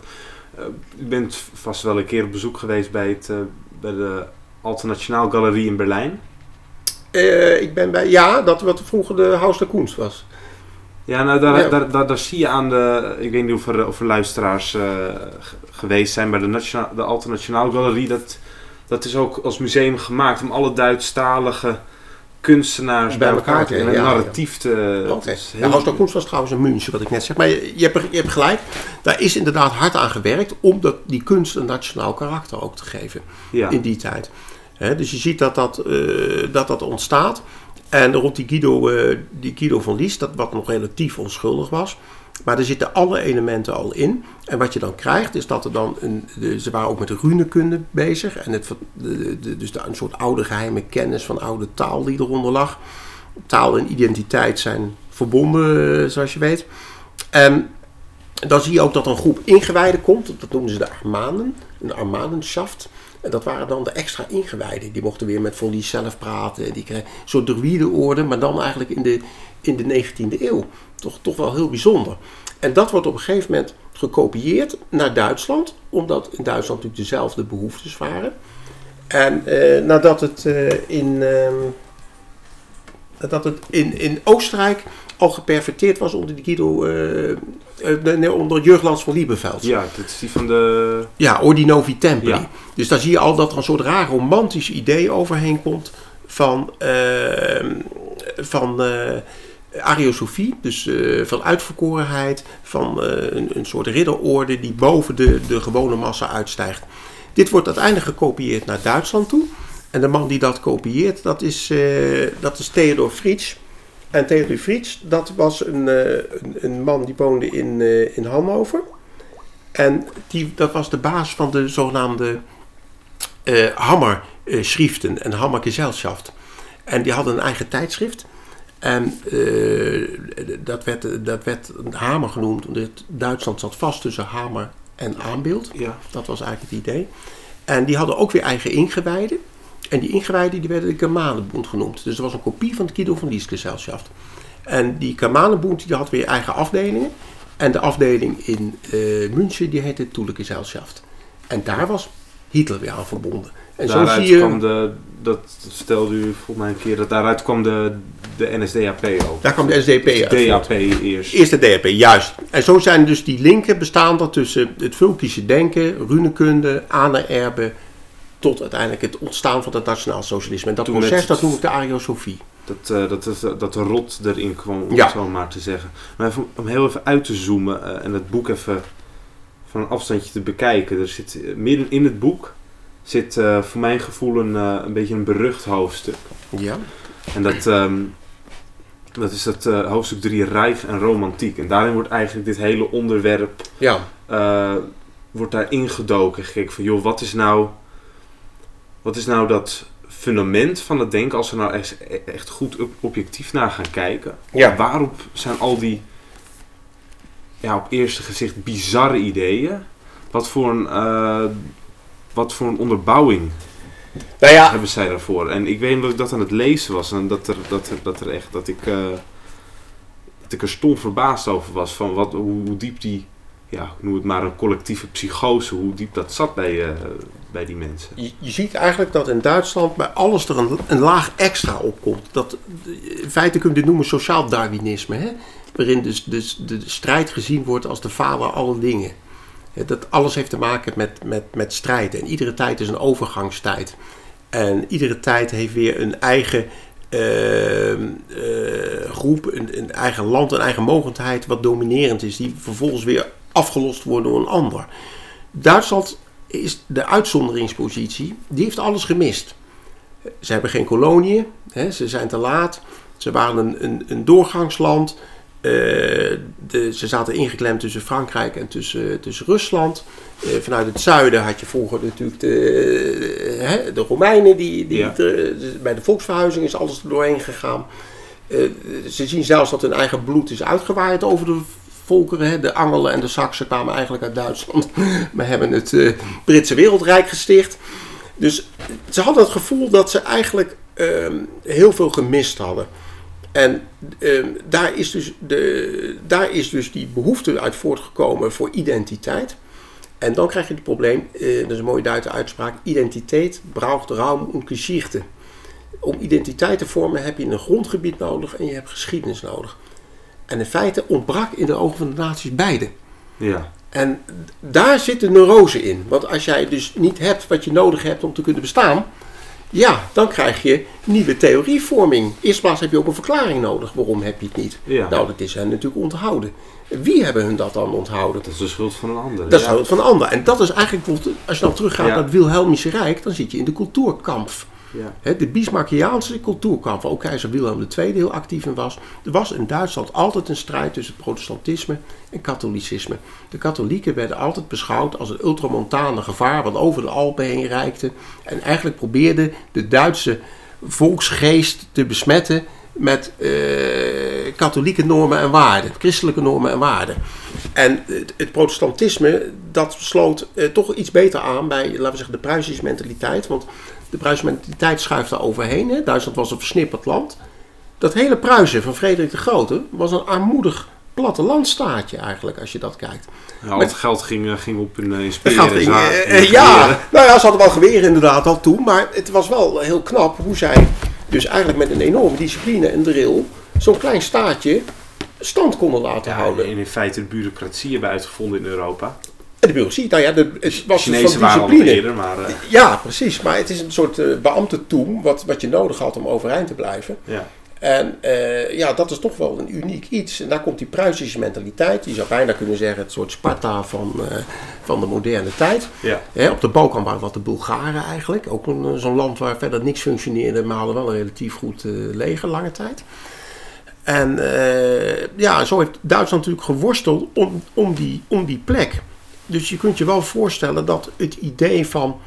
Speaker 1: eh, u bent vast wel een keer op bezoek geweest bij, het, bij de Alternationaal Galerie in Berlijn.
Speaker 2: ik ben bij, ja, dat wat vroeger de Haus der Kunst was.
Speaker 1: Ja, nou, daar,
Speaker 2: Ja.
Speaker 1: Daar, daar, daar zie je aan de. Ik weet niet of er, of er luisteraars eh, geweest zijn bij de, Nationaal, de Alternationaal Galerie. Dat, dat is ook als museum gemaakt om alle Duitsstalige kunstenaars bij, elkaar te brengen. En
Speaker 2: ja,
Speaker 1: een
Speaker 2: ja.
Speaker 1: narratief te.
Speaker 2: Oké.
Speaker 1: het is
Speaker 2: Ja, Haus Kunst was trouwens een München, wat ik net zeg. Maar je, je, hebt, je hebt gelijk, daar is inderdaad hard aan gewerkt om dat, die kunst een nationaal karakter ook te geven
Speaker 1: ja.
Speaker 2: in die tijd. Dus je ziet dat dat, eh, dat dat ontstaat. En rond die Guido, eh, die Guido van Lies, dat wat nog relatief onschuldig was. Maar er zitten alle elementen al in. En wat je dan krijgt, is dat er dan een. Ze waren ook met de runekunde bezig. En het, dus een soort oude geheime kennis van oude taal die eronder lag. Taal en identiteit zijn verbonden, eh, zoals je weet. En dan zie je ook dat er een groep ingewijden komt. Dat noemen ze de Armanen. Een Armanenschaft. En dat waren dan de extra ingewijden. Die mochten weer met Folies zelf praten. Die kregen een soort druïdeorde, maar dan eigenlijk in de, in de 19e eeuw. Toch, toch wel heel bijzonder. En dat wordt op een gegeven moment gekopieerd naar Duitsland. Omdat in Duitsland natuurlijk dezelfde behoeftes waren. En eh, nadat het eh, in... ehm, dat het in, in Oostenrijk al geperverteerd was onder die Guido, eh, nee, onder Jurglands van Liebenveld.
Speaker 1: ja, dat is die van de.
Speaker 2: Ja, Ordinovi Templi.
Speaker 1: Ja.
Speaker 2: Dus daar zie je al dat er een soort raar romantisch idee overheen komt van, ehm, van eh ariosofie, dus eh, van uitverkorenheid, van eh, een, een soort ridderorde die boven de, de gewone massa uitstijgt. Dit wordt uiteindelijk gekopieerd naar Duitsland toe. En de man die dat kopieert, dat is, eh, dat is Theodor Fritsch. En Theodor Fritsch, dat was een, eh, een, een man die woonde in, eh, in Hannover. En die, dat was de baas van de zogenaamde eh Hammer-schriften en Hammer-Gesellschaft. En die hadden een eigen tijdschrift. En dat, werd, dat werd een Hamer genoemd, omdat Duitsland zat vast tussen Hamer en aanbeeld.
Speaker 1: Ja.
Speaker 2: Dat was eigenlijk het idee. En die hadden ook weer eigen ingewijden. En die ingewijden die werden de Germanenbond genoemd. Dus dat was een kopie van het Guido van Lies Gesellschaft. En die Germanenbond die had weer eigen afdelingen. En de afdeling in eh München die heette Toele Gesellschaft. En daar was Hitler weer aan verbonden. En
Speaker 1: daaruit
Speaker 2: zo zie je...
Speaker 1: kwam de. Dat vertelde u volgens mij een keer. Dat daaruit kwam de, de NSDAP ook.
Speaker 2: Daar kwam de SDP uit.
Speaker 1: DAP eerst.
Speaker 2: Eerst de DAP, juist. En zo zijn dus die linken bestaande tussen het Vulkische denken, runekunde, anererben, tot uiteindelijk het ontstaan van het nationaal socialisme. En dat
Speaker 1: Toen
Speaker 2: proces,
Speaker 1: het-
Speaker 2: dat noem ik de ariosofie.
Speaker 1: Dat, uh, dat, dat, dat de rot erin kwam, om
Speaker 2: Ja.
Speaker 1: het zo maar te zeggen. Maar even, om heel even uit te zoomen eh, en het boek even van een afstandje te bekijken. Er zit eh, midden in het boek zit eh, voor mijn gevoel een, eh, een beetje een berucht hoofdstuk.
Speaker 2: Ja.
Speaker 1: En dat, ehm, dat is het eh, hoofdstuk 3, Rijf en Romantiek. En daarin wordt eigenlijk dit hele onderwerp
Speaker 2: Ja.
Speaker 1: eh, wordt daar ingedoken. Gekeken van, joh, wat is nou, wat is nou dat fundament van het denken als we nou echt, echt goed ob- objectief naar gaan kijken?
Speaker 2: Ja.
Speaker 1: Waarop zijn al die, ja, op eerste gezicht bizarre ideeën? Wat voor een, eh, wat voor een onderbouwing
Speaker 2: Nou ja,
Speaker 1: hebben zij daarvoor? En ik weet dat ik dat aan het lezen was en dat er, dat er, dat er echt, dat ik, eh, dat ik er stom verbaasd over was van wat, hoe, hoe diep die, ja, noem het maar een collectieve psychose, hoe diep dat zat bij, eh, bij die mensen.
Speaker 2: je, je ziet eigenlijk dat in Duitsland bij alles er een, laag extra op komt. Dat, in feite kun je dit noemen sociaal Darwinisme. Hè? Waarin dus, dus de strijd gezien wordt als de vader alle dingen. Dat alles heeft te maken met, met, met strijd. En iedere tijd is een overgangstijd. En iedere tijd heeft weer een eigen eh, eh, groep, een, een eigen land, een eigen mogendheid wat dominerend is. Die vervolgens weer afgelost wordt door een ander. Duitsland is de uitzonderingspositie. Die heeft alles gemist. Ze hebben geen koloniën. Hè, ze zijn te laat. Ze waren een, een, een doorgangsland. Eh, de, ze zaten ingeklemd tussen Frankrijk en tussen, tussen Rusland. Eh, vanuit het zuiden had je vroeger natuurlijk de, hè, de Romeinen. Die, die
Speaker 1: Ja.
Speaker 2: de- bij de volksverhuizing is alles er doorheen gegaan. Eh, ze zien zelfs dat hun eigen bloed is uitgewaaid over de volkeren. Hè. De Angelen en de Saksen kwamen eigenlijk uit Duitsland. Maar hebben het eh, Britse wereldrijk gesticht. Dus ze hadden het gevoel dat ze eigenlijk ehm, heel veel gemist hadden. En ehm, daar, is dus de, daar is dus die behoefte uit voortgekomen voor identiteit. En dan krijg je het probleem, eh, dat is een mooie Duitse uitspraak, identiteit braucht Raum und Geschichte. Om identiteit te vormen heb je een grondgebied nodig en je hebt geschiedenis nodig. En in feite ontbrak in de ogen van de naties beide.
Speaker 1: Ja,
Speaker 2: En daar zit de neurose in. Want als jij dus niet hebt wat je nodig hebt om te kunnen bestaan, ja, dan krijg je nieuwe theorievorming. Eerst plaats heb je ook een verklaring nodig. Waarom heb je het niet?
Speaker 1: ja.
Speaker 2: Nou, dat is hen natuurlijk onthouden. Wie hebben hun dat dan onthouden?
Speaker 1: dat is de schuld van een ander.
Speaker 2: Dat is
Speaker 1: ja.
Speaker 2: het van een ander. En dat is eigenlijk, als je dan teruggaat
Speaker 1: Ja.
Speaker 2: naar het Wilhelmische Rijk, dan zit je in de cultuurkamp.
Speaker 1: Ja.
Speaker 2: De Bismarckiaanse cultuurkamp, waar ook keizer Wilhelm II heel actief in was. Er was in Duitsland altijd een strijd tussen protestantisme en katholicisme. De katholieken werden altijd beschouwd als een ultramontane gevaar wat over de Alpen heen reikte. En eigenlijk probeerde de Duitse volksgeest te besmetten met eh, katholieke normen en waarden, christelijke normen en waarden. En het, het protestantisme, dat sloot eh, toch iets beter aan bij, laten we zeggen, de Pruisische mentaliteit. Want de Pruisische mentaliteit schuift daar overheen. Hè. Duitsland was een versnipperd land. Dat hele Pruisen van Frederik de Grote was een armoedig plattelandstaatje eigenlijk, als je dat kijkt.
Speaker 1: Ja, al het geld ging, eh, ging op speren.
Speaker 2: gaat in, eh, eh, ja, nou ja, ze hadden wel geweren inderdaad al toen. Maar het was wel heel knap hoe zij dus eigenlijk met een enorme discipline en drill zo'n klein staatje stand konden laten
Speaker 1: Ja,
Speaker 2: houden.
Speaker 1: en in feite de bureaucratie hebben uitgevonden in Europa.
Speaker 2: En de bureaucratie, nou ja, de, het was
Speaker 1: al nog
Speaker 2: discipline.
Speaker 1: eerder, maar eh,
Speaker 2: Ja, precies. Maar het is een soort uh, beambtentoem wat, wat je nodig had om overeind te blijven.
Speaker 1: ja.
Speaker 2: En uh, ja, dat is toch wel een uniek iets. En daar komt die Pruisische mentaliteit. Je zou bijna kunnen zeggen het soort Sparta van, uh, van de moderne tijd.
Speaker 1: Ja.
Speaker 2: Hè, op de Balkan waren dat de Bulgaren eigenlijk. Ook zo'n land waar verder niks functioneerde, maar hadden wel een relatief goed uh, leger lange tijd. En ja, zo heeft Duitsland natuurlijk geworsteld om, om, die, om die plek. Dus je kunt je wel voorstellen dat het idee van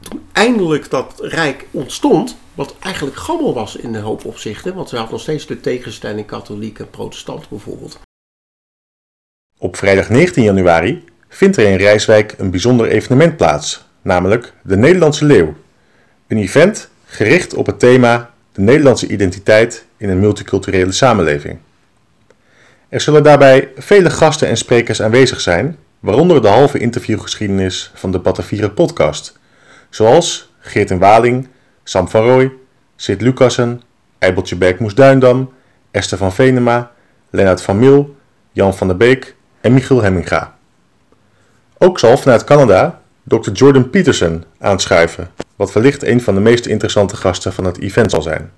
Speaker 2: toen eindelijk dat rijk ontstond, wat eigenlijk gammel was in een hoop opzichten, want ze had nog steeds de tegenstelling katholiek en protestant bijvoorbeeld.
Speaker 3: Op vrijdag 19 januari vindt er in Rijswijk een bijzonder evenement plaats, namelijk de Nederlandse Leeuw. Een event gericht op het thema de Nederlandse identiteit in een multiculturele samenleving. Er zullen daarbij vele gasten en sprekers aanwezig zijn, waaronder de halve interviewgeschiedenis van de Batavieren podcast, zoals Geert en Waling, Sam van Rooij, Sid Lucassen, Eibeltje Bergmoes Duindam, Esther van Venema, Lennart van Mil, Jan van der Beek en Michiel Hemminga. Ook zal vanuit Canada Dr. Jordan Peterson aanschuiven, wat wellicht een van de meest interessante gasten van het event zal zijn.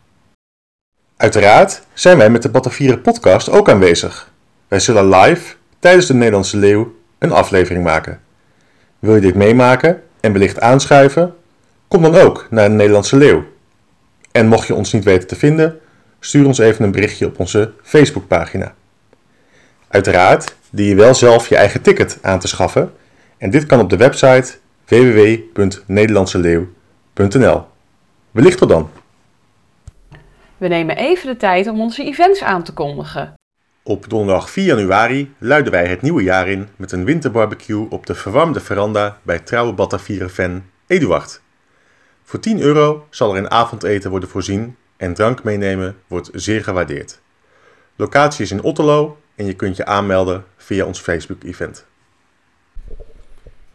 Speaker 3: Uiteraard zijn wij met de Batavieren podcast ook aanwezig. Wij zullen live tijdens de Nederlandse Leeuw een aflevering maken. Wil je dit meemaken en wellicht aanschuiven? Kom dan ook naar de Nederlandse Leeuw. En mocht je ons niet weten te vinden, stuur ons even een berichtje op onze Facebookpagina. Uiteraard dien je wel zelf je eigen ticket aan te schaffen en dit kan op de website www.nederlandseleeuw.nl. Wellicht tot dan.
Speaker 4: We nemen even de tijd om onze events aan te kondigen.
Speaker 3: Op donderdag 4 januari luiden wij het nieuwe jaar in met een winterbarbecue op de verwarmde veranda bij trouwe Batavieren-fan Eduard. Voor 10 euro zal er een avondeten worden voorzien en drank meenemen wordt zeer gewaardeerd. Locatie is in Otterlo en je kunt je aanmelden via ons Facebook-event.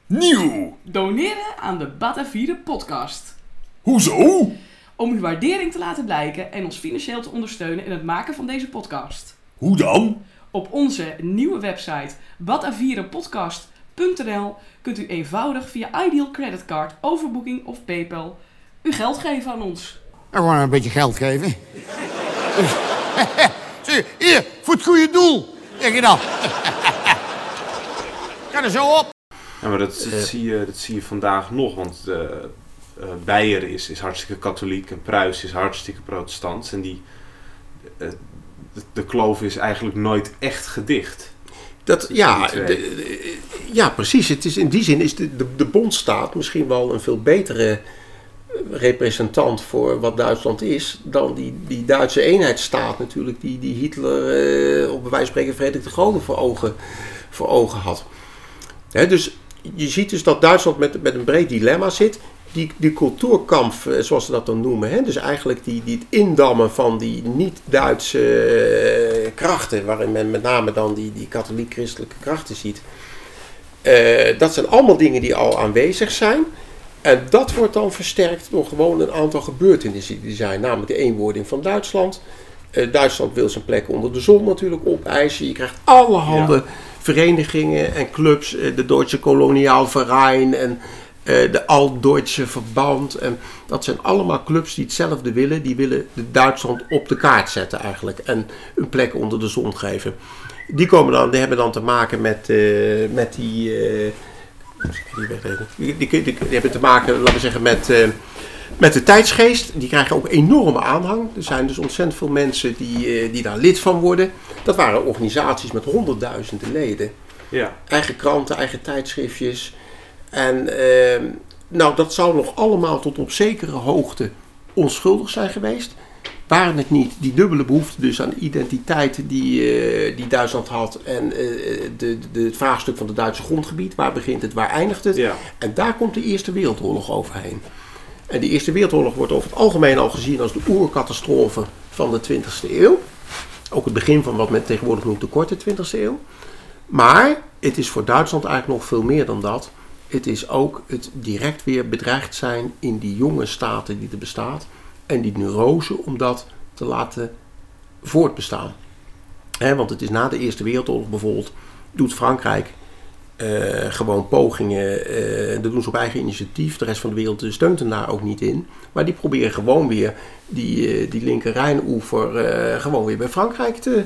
Speaker 5: Nieuw!
Speaker 6: Doneren aan de Batavieren podcast.
Speaker 5: Hoezo?
Speaker 6: Om uw waardering te laten blijken en ons financieel te ondersteunen in het maken van deze podcast.
Speaker 5: Hoe dan?
Speaker 6: Op onze nieuwe website batavierenpodcast.nl kunt u eenvoudig via Ideal Creditcard, overboeking of PayPal uw geld geven aan ons.
Speaker 7: En gewoon een beetje geld geven. Zie, hier, voor het goede doel. Zeg je dan. Ga er zo op.
Speaker 1: Ja, maar dat, dat zie je, dat zie je vandaag nog, want uh, uh, Beier is, is hartstikke katholiek en Pruis is hartstikke protestants. En die, uh, de, de kloof is eigenlijk nooit echt gedicht.
Speaker 2: Dat, ja, de, de, ja, precies. Het is, in die zin is de, de, de bondstaat misschien wel een veel betere representant voor wat Duitsland is dan die, die Duitse eenheidsstaat natuurlijk, die, die Hitler uh, op wijze van spreken Frederik de Grote voor ogen, voor ogen had. Dus je ziet dus dat Duitsland met, met een breed dilemma zit. Die, die cultuurkamp, zoals ze dat dan noemen, hè, dus eigenlijk die, die het indammen van die niet-Duitse uh, krachten, waarin men met name dan die, die katholiek-christelijke krachten ziet. Uh, dat zijn allemaal dingen die al aanwezig zijn. En dat wordt dan versterkt door gewoon een aantal gebeurtenissen die zijn. Namelijk de eenwording van Duitsland. Uh, Duitsland wil zijn plek onder de zon natuurlijk opeisen. Je krijgt allerhande ja. verenigingen en clubs. Uh, de Duitse Koloniaal Verein en de Alt-Duitse Verband. En dat zijn allemaal clubs die hetzelfde willen. Die willen de Duitsland op de kaart zetten eigenlijk. En een plek onder de zon geven. Die, komen dan, die hebben dan te maken met, met die die, die, die, die, hebben te maken, laten we zeggen, met, uh, met de tijdsgeest. Die krijgen ook enorme aanhang. Er zijn dus ontzettend veel mensen die, die daar lid van worden. Dat waren organisaties met honderdduizenden leden.
Speaker 1: Ja.
Speaker 2: Eigen kranten, eigen tijdschriftjes. En uh, nou, dat zou nog allemaal tot op zekere hoogte onschuldig zijn geweest. Waren het niet die dubbele behoefte dus aan identiteit die, uh, die Duitsland had en uh, de, de, het vraagstuk van het Duitse grondgebied, waar begint het, waar eindigt het?
Speaker 1: Ja.
Speaker 2: En daar komt de Eerste Wereldoorlog overheen. En die Eerste Wereldoorlog wordt over het algemeen al gezien als de oercatastrofe van de 20e eeuw. Ook het begin van wat men tegenwoordig noemt de korte 20e eeuw. Maar het is voor Duitsland eigenlijk nog veel meer dan dat. Het is ook het direct weer bedreigd zijn in die jonge staten die er bestaat en die neurose om dat te laten voortbestaan. Want het is na de Eerste Wereldoorlog bijvoorbeeld, doet Frankrijk uh, gewoon pogingen, uh, dat doen ze op eigen initiatief, de rest van de wereld steunt er daar ook niet in, maar die proberen gewoon weer die, uh, die linker Rijnoever gewoon weer bij Frankrijk te,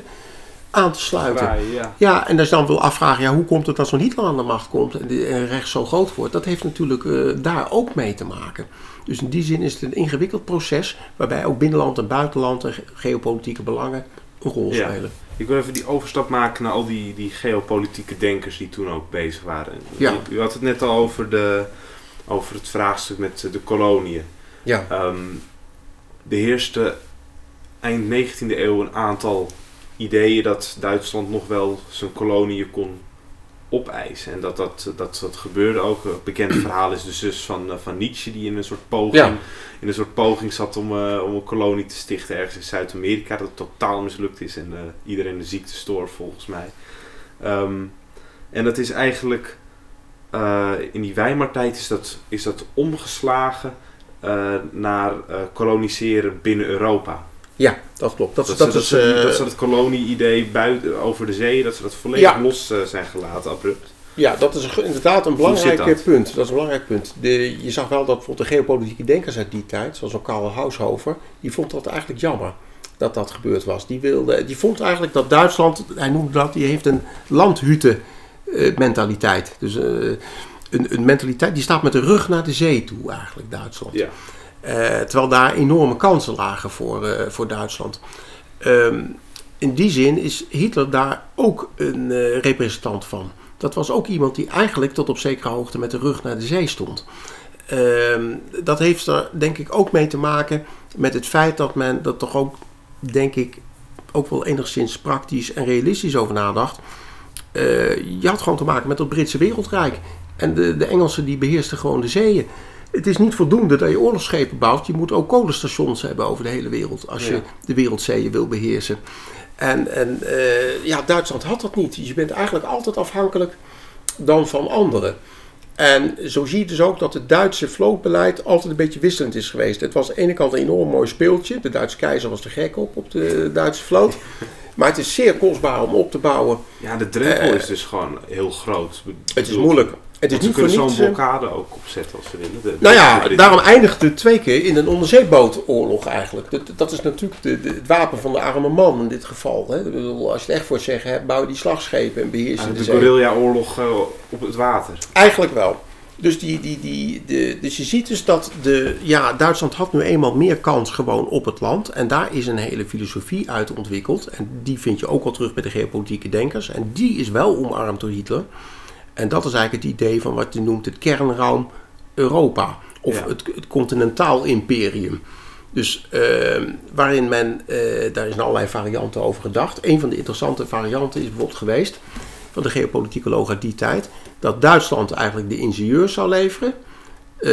Speaker 2: aan te sluiten.
Speaker 1: Ja.
Speaker 2: ja, en als je dan wil afvragen, ja, hoe komt het dat zo'n Hitler aan de macht komt en, de, en rechts zo groot wordt, dat heeft natuurlijk daar ook mee te maken. Dus in die zin is het een ingewikkeld proces waarbij ook binnenland en buitenland en geopolitieke belangen een rol
Speaker 1: Ja.
Speaker 2: spelen.
Speaker 1: Ik wil even die overstap maken naar al die, die geopolitieke denkers die toen ook bezig waren.
Speaker 2: Ja.
Speaker 1: U, u had het net al over, de, over het vraagstuk met de koloniën.
Speaker 2: Ja,
Speaker 1: Um, er heerste eind 19e eeuw een aantal ideeën dat Duitsland nog wel zijn koloniën kon opeisen. En dat dat, dat, dat gebeurde ook. Een bekend verhaal is de zus van, eh, van Nietzsche die in een soort poging,
Speaker 2: Ja.
Speaker 1: in een soort poging zat om, eh, om een kolonie te stichten ergens in Zuid-Amerika. Dat totaal mislukt is en eh, iedereen de ziekte stoort volgens mij. Ehm, en dat is eigenlijk in die Weimartijd is dat, is dat omgeslagen naar koloniseren binnen Europa.
Speaker 2: Ja dat klopt. Dat,
Speaker 1: Dat,
Speaker 2: dat,
Speaker 1: ze,
Speaker 2: is,
Speaker 1: dat, ze,
Speaker 2: eh,
Speaker 1: dat ze het kolonie-idee buiten over de zee, dat ze dat volledig
Speaker 2: Ja.
Speaker 1: los eh, zijn gelaten, abrupt.
Speaker 2: ja, dat is een inderdaad een belangrijk eh, punt. Dat is een belangrijk punt. De, je zag wel dat bijvoorbeeld de geopolitieke denkers uit die tijd, zoals ook Karl Haushofer, die vond dat eigenlijk jammer. dat dat gebeurd was. Die, wilde, die vond eigenlijk dat Duitsland, hij noemde dat, die heeft een landhute eh, mentaliteit. Dus een, een mentaliteit die staat met de rug naar de zee toe eigenlijk, Duitsland.
Speaker 1: Ja.
Speaker 2: Eh, terwijl daar enorme kansen lagen voor, eh, voor Duitsland. Ehm, in die zin is Hitler daar ook een eh, representant van. Dat was ook iemand die eigenlijk tot op zekere hoogte met de rug naar de zee stond. Ehm, dat heeft er denk ik ook mee te maken met het feit dat men er toch ook, denk ik, ook wel enigszins praktisch en realistisch over nadacht. Je had gewoon te maken met het Britse wereldrijk. En de, de Engelsen die beheersten gewoon de zeeën. Het is niet voldoende dat je oorlogsschepen bouwt. Je moet ook kolenstations hebben over de hele wereld. Als je de wereldzeeën wil beheersen. En, en eh, ja, Duitsland had dat niet. Je bent eigenlijk altijd afhankelijk dan van anderen. En zo zie je dus ook dat het Duitse vlootbeleid altijd een beetje wisselend is geweest. Het was aan de ene kant een enorm mooi speeltje. De Duitse keizer was er gek op, op de Duitse vloot. Maar het is zeer kostbaar om op te bouwen.
Speaker 1: Ja, de drempel
Speaker 2: Eh,
Speaker 1: is dus gewoon heel groot.
Speaker 2: Het is moeilijk. Het is
Speaker 1: ze kunnen zo'n
Speaker 2: eh,
Speaker 1: blokkade ook opzetten als ze willen. De-
Speaker 2: Nou ja, daarom eindigde het twee keer in een onderzeebootoorlog eigenlijk. Dat, dat is natuurlijk de, de- het wapen van de arme man in dit geval. Hè. Als je het echt voor het zeggen hebt, bouw die slagschepen en beheers
Speaker 1: Ah,
Speaker 2: de
Speaker 1: de
Speaker 2: zee.
Speaker 1: guerrilla-oorlog eh, op het water.
Speaker 2: Eigenlijk wel. Dus, die, die, die, de, dus je ziet dus dat de, ja, Duitsland had nu eenmaal meer kans gewoon op het land. En daar is een hele filosofie uit ontwikkeld. En die vind je ook wel terug bij de geopolitieke denkers. En die is wel omarmd door Hitler. En dat is eigenlijk het idee van wat je noemt het kernraam Europa. Of
Speaker 1: Ja.
Speaker 2: het, het continentaal imperium. Dus eh, waarin men, eh, daar is allerlei varianten over gedacht. Een van de interessante varianten is bijvoorbeeld geweest, van de geopoliticoloog uit die tijd, dat Duitsland eigenlijk de ingenieurs zou leveren, eh,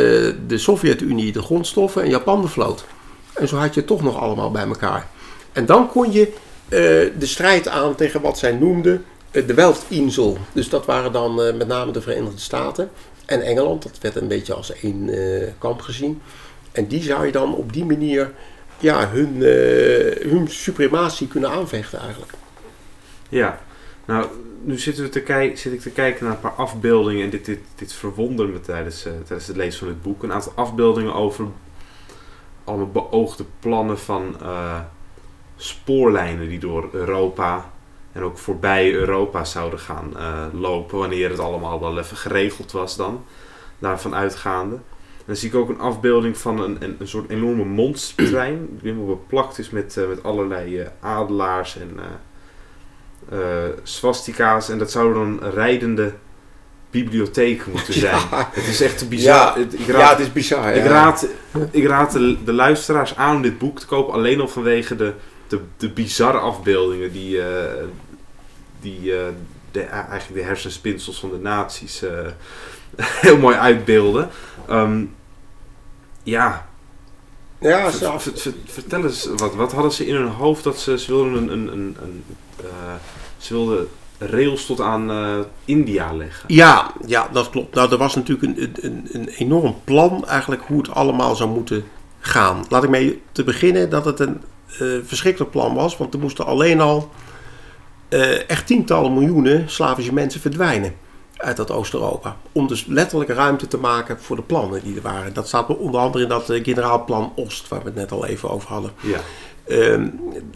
Speaker 2: de Sovjet-Unie de grondstoffen en Japan de vloot. En zo had je het toch nog allemaal bij elkaar. En dan kon je eh, de strijd aan tegen wat zij noemden de Weltinsel. Dus dat waren dan eh, met name de Verenigde Staten en Engeland. Dat werd een beetje als één eh, kamp gezien. En die zou je dan op die manier ja, hun, eh, hun suprematie kunnen aanvechten eigenlijk.
Speaker 1: Ja, nou, nu zitten we te zit ik te kijken naar een paar afbeeldingen. En dit, dit, dit verwonderde me tijdens, eh, tijdens het lezen van het boek. Een aantal afbeeldingen over allemaal beoogde plannen van eh, spoorlijnen die door Europa en ook voorbij Europa zouden gaan eh, lopen. Wanneer het allemaal wel even geregeld was dan. Daarvan uitgaande. En dan zie ik ook een afbeelding van een, een, een soort enorme monstertrein. Die helemaal beplakt is met, eh, met allerlei eh, adelaars en swastika's. En dat zouden dan rijdende bibliotheken moeten zijn.
Speaker 2: Ja.
Speaker 1: Het is echt bizar.
Speaker 2: Ja.
Speaker 1: Het- ik
Speaker 2: Ja,
Speaker 1: raad,
Speaker 2: het is bizar.
Speaker 1: ik
Speaker 2: ja.
Speaker 1: raad, ik raad de, de luisteraars aan om dit boek te kopen. Alleen al vanwege de, de, de bizarre afbeeldingen die, eh, die eh, de, eigenlijk de hersenspinsels van de nazi's eh, heel mooi uitbeelden. Ehm, ja,
Speaker 2: Ja,
Speaker 1: ver-
Speaker 2: zo-
Speaker 1: ver- ver- vertel eens, wat, wat hadden ze in hun hoofd dat ze, ze wilden een, een, een, een eh, ze wilden rails tot aan eh, India leggen.
Speaker 2: Ja, ja, dat klopt. Nou, er was natuurlijk een, een, een enorm plan eigenlijk hoe het allemaal zou moeten gaan. Laat ik mee te beginnen dat het een verschrikkelijk plan was. Want er moesten alleen al eh, echt tientallen miljoenen Slavische mensen verdwijnen uit dat Oost-Europa. Om dus letterlijk ruimte te maken voor de plannen die er waren. Dat staat onder andere in dat eh, generaalplan Oost, waar we het net al even over hadden.
Speaker 1: Ja,
Speaker 2: Ehm,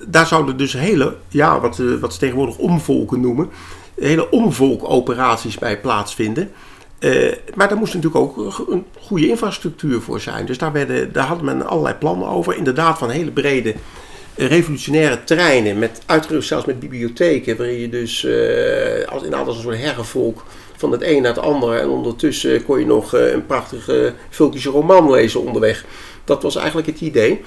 Speaker 2: daar zouden dus hele, ja, wat, eh, wat ze tegenwoordig omvolken noemen, hele omvolkoperaties bij plaatsvinden. Eh, maar daar moest natuurlijk ook een goede infrastructuur voor zijn. Dus daar, werden, daar had men allerlei plannen over. Inderdaad, van hele brede eh, revolutionaire treinen, met, uitgerust zelfs met bibliotheken, waarin je dus eh, als, inderdaad als een soort herrenvolk van het een naar het andere. En ondertussen kon je nog eh, een prachtige Vulkische roman lezen onderweg. Dat was eigenlijk het idee.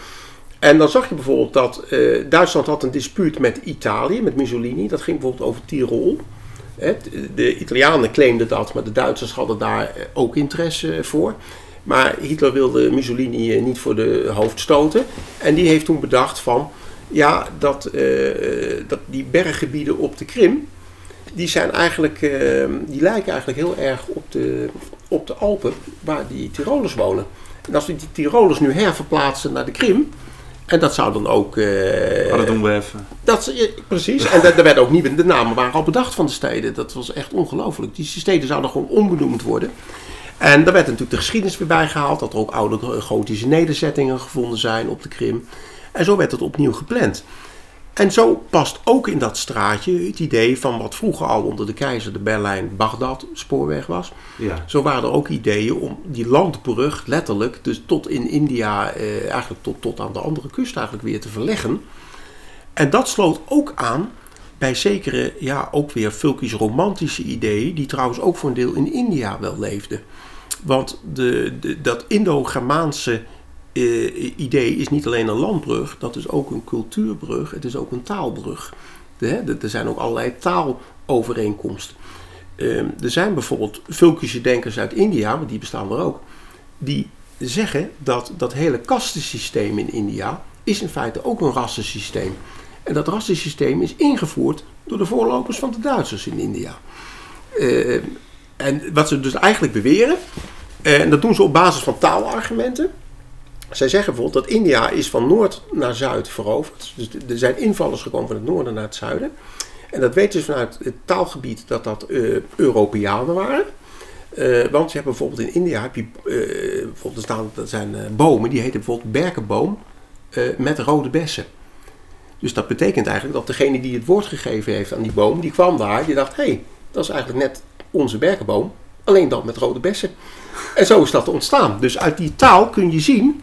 Speaker 2: En dan zag je bijvoorbeeld dat eh, Duitsland had een dispuut met Italië, met Mussolini. Dat ging bijvoorbeeld over Tirol. De Italianen claimden dat, maar de Duitsers hadden daar ook interesse voor. Maar Hitler wilde Mussolini niet voor de hoofd stoten. En die heeft toen bedacht van, ja, dat, eh, dat die berggebieden op de Krim, die zijn eigenlijk, eh, die lijken eigenlijk heel erg op de, op de Alpen, waar die Tirolers wonen. En als we die Tirolers nu herverplaatsen naar de Krim, en dat zou dan ook.
Speaker 1: maar dat doen we even.
Speaker 2: dat, ja, precies. En daar werden ook nieuwe de namen waren al bedacht van de steden. Dat was echt ongelooflijk. Die steden zouden gewoon onbenoemd worden. En daar werd natuurlijk de geschiedenis weer bij gehaald. Dat er ook oude gotische nederzettingen gevonden zijn op de Krim. En zo werd het opnieuw gepland. En zo past ook in dat straatje het idee van wat vroeger al onder de keizer de Berlijn-Bagdad spoorweg was.
Speaker 1: Ja.
Speaker 2: Zo waren er ook ideeën om die landbrug letterlijk, dus tot in India, eh, eigenlijk tot, tot aan de andere kust eigenlijk weer te verleggen. En dat sloot ook aan bij zekere, ja, ook weer fulkisch romantische ideeën, die trouwens ook voor een deel in India wel leefden. Want de, de, dat Indo-Germaanse idee is niet alleen een landbrug, dat is ook een cultuurbrug, het is ook een taalbrug. Er zijn ook allerlei taalovereenkomsten. Ehm, er zijn bijvoorbeeld Fulkische denkers uit India, maar die bestaan er ook, die zeggen dat dat hele kastensysteem in India is in feite ook een rassensysteem. En dat rassensysteem is ingevoerd door de voorlopers van de Duitsers in India. Ehm, en wat ze dus eigenlijk beweren, eh, en dat doen ze op basis van taalargumenten. Zij zeggen bijvoorbeeld dat India is van noord naar zuid veroverd. Dus er zijn invallers gekomen van het noorden naar het zuiden. En dat weten ze vanuit het taalgebied dat dat eh, Europeanen waren. Eh, want je hebt bijvoorbeeld in India, heb je, eh, bijvoorbeeld staan, dat zijn bomen, die heten bijvoorbeeld berkenboom met rode bessen. Dus dat betekent eigenlijk dat degene die het woord gegeven heeft aan die boom, die kwam daar, die dacht, hé, hey, dat is eigenlijk net onze berkenboom, alleen dan met rode bessen. En zo is dat ontstaan. Dus uit die taal kun je zien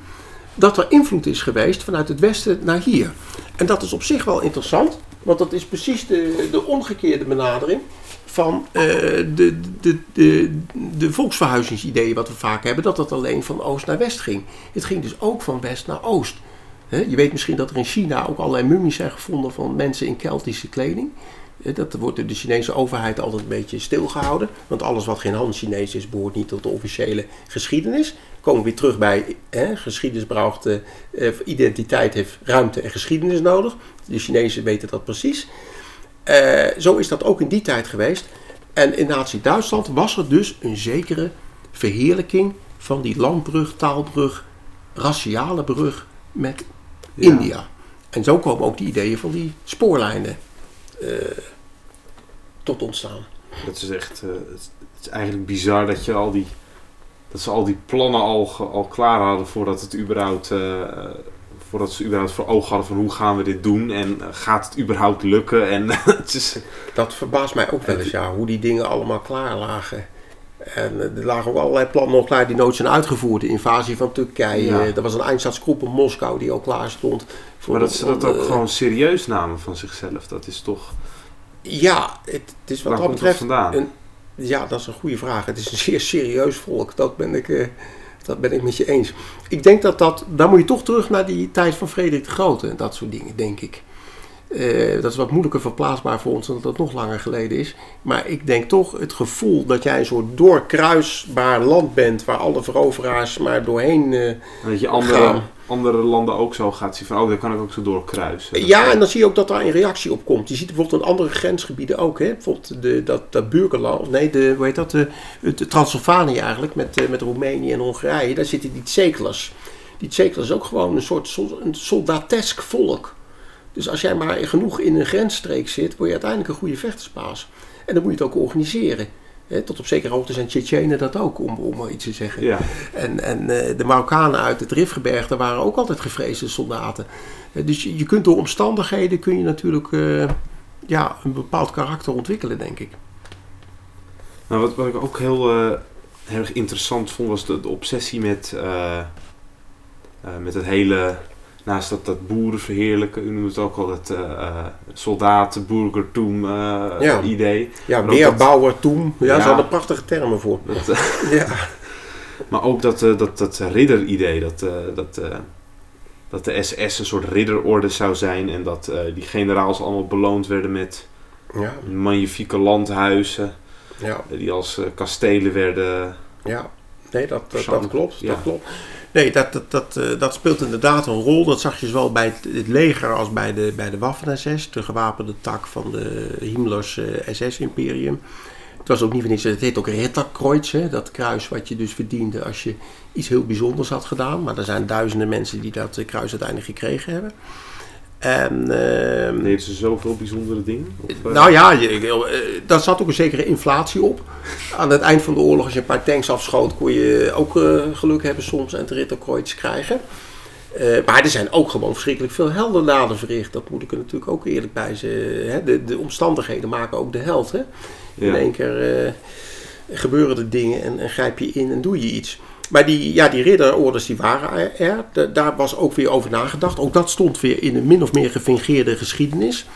Speaker 2: dat er invloed is geweest vanuit het westen naar hier. En dat is op zich wel interessant, want dat is precies de, de omgekeerde benadering van eh, de, de, de, de volksverhuizingsideeën wat we vaak hebben, dat dat alleen van oost naar west ging. Het ging dus ook van west naar oost. Je weet misschien dat er in China ook allerlei mummies zijn gevonden van mensen in Keltische kleding. Dat wordt door de Chinese overheid altijd een beetje stilgehouden. Want alles wat geen Han-Chinees is, behoort niet tot de officiële geschiedenis. Komen we weer terug bij hè, geschiedenis braucht, eh, identiteit heeft ruimte en geschiedenis nodig. De Chinezen weten dat precies. Eh, zo is dat ook in die tijd geweest. En in Nazi-Duitsland was er dus een zekere verheerlijking van die landbrug, taalbrug, raciale brug met
Speaker 1: Ja.
Speaker 2: India. En zo komen ook die ideeën van die spoorlijnen eh, tot ontstaan.
Speaker 1: Het is echt, het is eigenlijk bizar dat je al die, dat ze al die plannen al, al klaar hadden voordat het überhaupt, eh, voordat ze überhaupt voor ogen hadden van hoe gaan we dit doen en eh, gaat het überhaupt lukken en het is,
Speaker 2: Dat verbaast mij ook wel eens, ja, hoe die dingen allemaal klaar lagen. En eh, er lagen ook allerlei plannen nog klaar die nooit zijn uitgevoerd. De invasie van Turkije.
Speaker 1: Ja.
Speaker 2: Er was een Einsatzgroep in Moskou die al klaar stond. Voor
Speaker 1: maar dat ze dat ook gewoon serieus namen van zichzelf, dat is toch,
Speaker 2: Ja, het, het is wat
Speaker 1: waar
Speaker 2: dat betreft...
Speaker 1: vandaan?
Speaker 2: een- Ja, dat is een goede vraag. Het is een zeer serieus volk. Dat ben ik, eh, dat ben ik met je eens. Ik denk dat dat... Dan moet je toch terug naar die tijd van Frederik de Grote. En dat soort dingen, denk ik. Eh, dat is wat moeilijker verplaatsbaar voor ons, omdat dat nog langer geleden is. Maar ik denk toch het gevoel dat jij een soort doorkruisbaar land bent... waar alle veroveraars maar doorheen... eh,
Speaker 1: En dat je andere,
Speaker 2: gaan.
Speaker 1: Andere landen ook zo gaat zien van, oh, daar kan ik ook zo doorkruisen.
Speaker 2: Ja, en dan zie je ook dat daar een reactie op komt. Je ziet bijvoorbeeld in andere grensgebieden ook. Hè? Bijvoorbeeld de, dat, dat Burgerland, nee, de, hoe heet dat? De, het Transylvanië eigenlijk, met, eh, met Roemenië en Hongarije. Daar zitten die Tseklas. Die Tseklas is ook gewoon een soort een soldatesk volk. Dus als jij maar genoeg in een grensstreek zit, word je uiteindelijk een goede vechterspaas. En dan moet je het ook organiseren. Tot op zekere hoogte zijn Tsjetsjenen dat ook, om, om maar iets te zeggen.
Speaker 1: Ja,
Speaker 2: En, en eh, de Marokkanen uit het Rifgebergte waren ook altijd gevreesde soldaten. Dus je, kunt door omstandigheden kun je natuurlijk eh, ja, een bepaald karakter ontwikkelen, denk ik.
Speaker 1: Nou, wat, wat ik ook heel, eh, erg interessant vond, was de, de obsessie met, met het hele, naast dat, dat boeren verheerlijken, u noemt het ook al het uh,
Speaker 2: Ja.
Speaker 1: idee.
Speaker 2: Ja, toen. Ja,
Speaker 1: Ja.
Speaker 2: zijn er prachtige termen voor.
Speaker 1: Dat,
Speaker 2: Ja,
Speaker 1: maar ook dat, dat, dat ridder-idee, dat, dat, dat de SS een soort ridderorde zou zijn en dat die generaals allemaal beloond werden met
Speaker 2: ja,
Speaker 1: magnifieke landhuizen,
Speaker 2: ja,
Speaker 1: die als kastelen werden
Speaker 2: ja. Nee, dat, dat, dat klopt.
Speaker 1: ja.
Speaker 2: Dat klopt. Nee, dat, dat, dat, eh, dat speelt inderdaad een rol. Dat zag je zowel bij het, het leger als bij de, bij de Waffen-SS, de gewapende tak van de Himmlers eh, SS-imperium. Het was ook niet voor niks, het heet ook Ritterkreuz, hè, dat kruis wat je dus verdiende als je iets heel bijzonders had gedaan. Maar er zijn duizenden mensen die dat eh, kruis uiteindelijk gekregen hebben. En, ehm,
Speaker 1: deden ze zoveel bijzondere dingen. Of, eh,
Speaker 2: nou ja, je, eh, daar zat ook een zekere inflatie op. Aan het eind van de oorlog, als je een paar tanks afschoot, kon je ook eh, geluk hebben soms en het Ritterkreuz krijgen. Maar er zijn ook gewoon verschrikkelijk veel heldendaden verricht. Dat moet ik er natuurlijk ook eerlijk bij zeggen. De, de omstandigheden maken ook de held. Hè? In
Speaker 1: Ja.
Speaker 2: één keer gebeuren er dingen en, en grijp je in en doe je iets. Maar die, ja, die ridderorders die waren er. Da- daar was ook weer over nagedacht. Ook dat stond weer in een min of meer gefingeerde geschiedenis.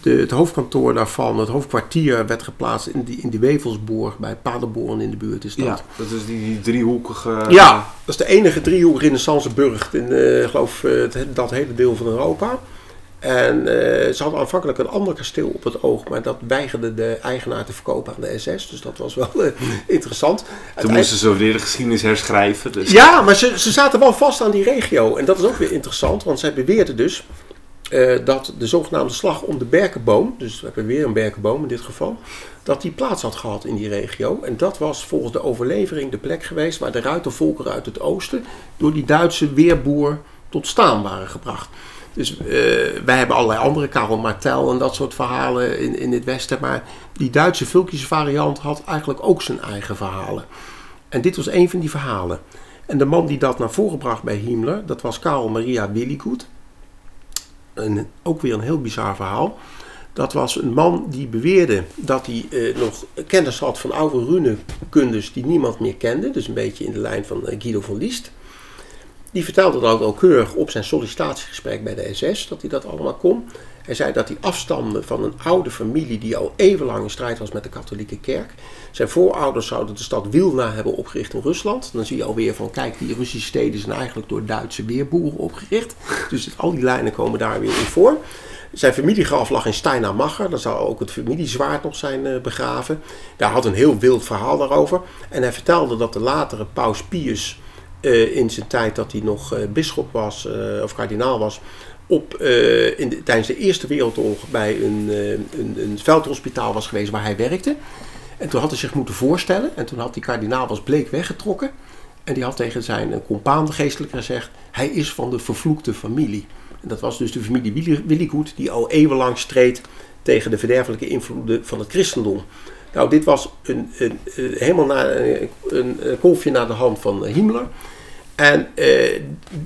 Speaker 2: De, het hoofdkantoor daarvan, het hoofdkwartier, werd geplaatst in die, in die Wevelsborg bij Paderborn in de buurt. Is dat.
Speaker 1: Ja, dat is die, die driehoekige...
Speaker 2: Ja, dat is de enige driehoek renaissanceburg in eh, geloof, eh, het- dat hele deel van Europa. En eh, ze hadden aanvankelijk een ander kasteel op het oog, maar dat weigerde de eigenaar te verkopen aan de SS. Dus dat was wel eh, interessant.
Speaker 1: Toen moesten ze weer de geschiedenis herschrijven. Dus
Speaker 2: Ja, maar ze, ze zaten wel vast aan die regio. En dat is ook weer interessant, want zij beweerden dus eh, dat de zogenaamde slag om de Berkenboom, dus we hebben weer een Berkenboom in dit geval, dat die plaats had gehad in die regio. En dat was volgens de overlevering de plek geweest waar de ruitervolkeren uit het oosten door die Duitse weerboer tot staan waren gebracht. Dus eh, wij hebben allerlei andere, Karel Martel en dat soort verhalen in, in het Westen. Maar die Duitse vulkjesvariant had eigenlijk ook zijn eigen verhalen. En dit was een van die verhalen. En de man die dat naar voren bracht bij Himmler, dat was Karel Maria Willigoed. En ook weer een heel bizar verhaal. Dat was een man die beweerde dat hij eh, nog kennis had van oude runekundes die niemand meer kende. Dus een beetje in de lijn van eh, Guido van Liest. Die vertelde dan ook keurig op zijn sollicitatiegesprek bij de SS dat hij dat allemaal kon. Hij zei dat hij afstamde van een oude familie die al eeuwenlang in strijd was met de katholieke kerk. Zijn voorouders zouden de stad Wilna hebben opgericht in Rusland. Dan zie je alweer van, kijk, die Russische steden zijn eigenlijk door Duitse weerboeren opgericht. Dus al die lijnen komen daar weer in voor. Zijn familiegraf lag in Steinamacher. Daar zou ook het familiezwaard nog zijn eh, begraven. Daar had een heel wild verhaal daarover. En hij vertelde dat de latere paus Pius eh, in zijn tijd dat hij nog eh bisschop was, eh, of kardinaal was, op, in de- tijdens de Eerste Wereldoorlog bij een, een, een veldhospitaal was geweest waar hij werkte. En toen had hij zich moeten voorstellen. En toen had die kardinaal was bleek weggetrokken. En die had tegen zijn compaan, geestelijke, gezegd: Hij is van de vervloekte familie. En dat was dus de familie Willi- Willigoed, die al eeuwenlang streed tegen de verderfelijke invloeden van het christendom. Nou, dit was een, een, helemaal een, een kolfje naar de hand van Himmler. En eh,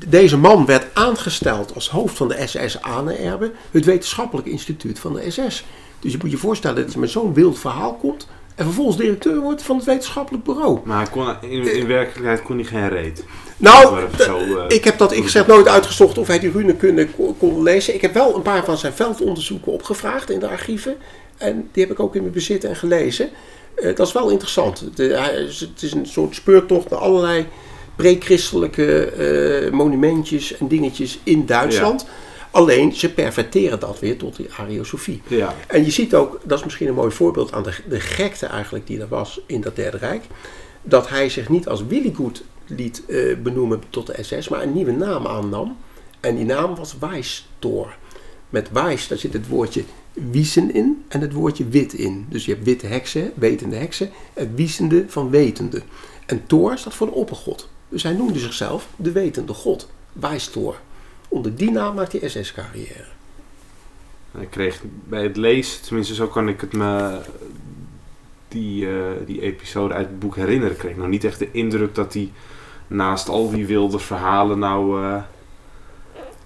Speaker 2: deze man werd aangesteld als hoofd van de SS Ahnenerbe, het wetenschappelijk instituut van de SS. Dus je moet je voorstellen dat je met zo'n wild verhaal komt en vervolgens directeur wordt van het wetenschappelijk bureau.
Speaker 1: Maar hij kon, in, in werkelijkheid kon hij geen reet.
Speaker 2: Nou,
Speaker 1: zo, eh,
Speaker 2: ik heb dat ik nooit uitgezocht of hij die runekunde kon, kon lezen. Ik heb wel een paar van zijn veldonderzoeken opgevraagd in de archieven. En die heb ik ook in mijn bezit en gelezen. Eh, dat is wel interessant. De, hij, het is een soort speurtocht naar allerlei pre-christelijke eh, monumentjes en dingetjes in Duitsland. Alleen, ze perverteren dat weer tot die Ariosofie.
Speaker 1: Ja.
Speaker 2: En je ziet ook, dat is misschien een mooi voorbeeld aan de, de gekte eigenlijk die er was in dat Derde Rijk. Dat hij zich niet als Willigoed liet eh, benoemen tot de SS, maar een nieuwe naam aannam. En die naam was Weistor. Met Weis, daar zit het woordje wiesen in en het woordje wit in. Dus je hebt witte heksen, wetende heksen, het wiesende van wetende. En Thor staat voor de oppergod. Dus hij noemde zichzelf de wetende god, Weistor. Onder die naam maakt hij SS-carrière.
Speaker 1: Ik kreeg bij het lezen, tenminste zo kan ik het me, die, eh, die episode uit het boek herinneren, kreeg nou niet echt de indruk dat hij naast al die wilde verhalen nou, eh,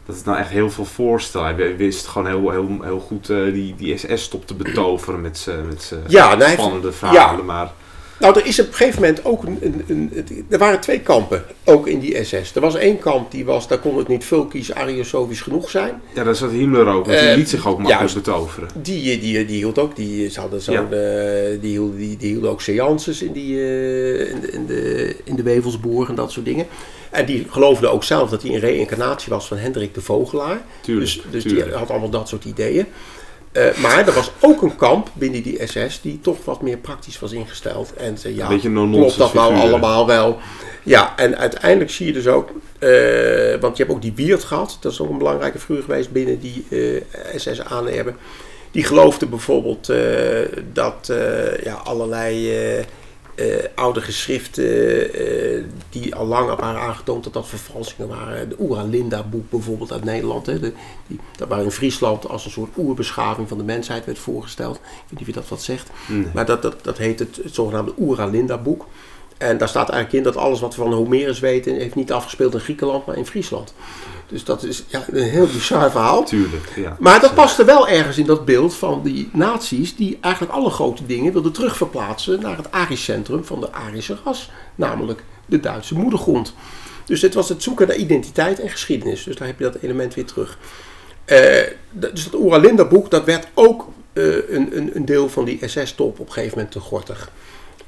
Speaker 1: dat het nou echt heel veel voorstel. Hij wist gewoon heel, heel, heel goed eh, die, die SS-top te betoveren met zijn met
Speaker 2: Ja, nou, hij heeft-
Speaker 1: spannende verhalen, maar
Speaker 2: Nou, er is op een gegeven moment ook een, een, een- Er waren twee kampen, ook in die SS. Er was één kamp, die was, daar kon het niet vulkisch, ariosofisch genoeg zijn.
Speaker 1: ja, daar zat Himmler ook, want die
Speaker 2: Eh,
Speaker 1: liet zich ook makkelijk
Speaker 2: juist.
Speaker 1: betoveren.
Speaker 2: Die, die, die hield ook, die, ze hadden zo'n,
Speaker 1: Ja.
Speaker 2: eh, die, hielden, die, die hielden ook seances in, die, eh, in, de, in, de, in de Wevelsboer en dat soort dingen. En die geloofde ook zelf dat hij een reïncarnatie was van Hendrik de Vogelaar.
Speaker 1: Tuurlijk,
Speaker 2: dus dus
Speaker 1: tuurlijk.
Speaker 2: die had allemaal dat soort ideeën. Eh, maar er was ook een kamp binnen die SS die toch wat meer praktisch was ingesteld. En zei, ja, klopt dat nou allemaal wel? Ja, en uiteindelijk zie je dus ook, eh, want je hebt ook die Wiert gehad, dat is ook een belangrijke figuur geweest binnen die eh SS aanhebben. Die geloofde bijvoorbeeld eh, dat eh, ja, allerlei eh, oude geschriften eh, die al lang waren aangetoond dat dat vervalsingen waren. De Oera Linda boek bijvoorbeeld uit Nederland. Hè, de, die, dat waar in Friesland als een soort oerbeschaving van de mensheid werd voorgesteld. Ik weet niet wie dat wat zegt. Maar dat, dat, dat heet het, het zogenaamde Oera Linda boek. En daar staat eigenlijk in dat alles wat we van Homerus weten, heeft niet afgespeeld in Griekenland, maar in Friesland. Dus dat is ja, een heel bizar verhaal.
Speaker 1: Tuurlijk, ja.
Speaker 2: Maar dat paste wel ergens in dat beeld van die naties die eigenlijk alle grote dingen wilden terugverplaatsen naar het Arisch centrum van de Arische ras, namelijk de Duitse moedergrond. Dus dit was het zoeken naar identiteit en geschiedenis. Dus daar heb je dat element weer terug. Eh, dus dat Oeralinda boek, dat werd ook eh, een, een, een deel van die SS-top op een gegeven moment te gortig.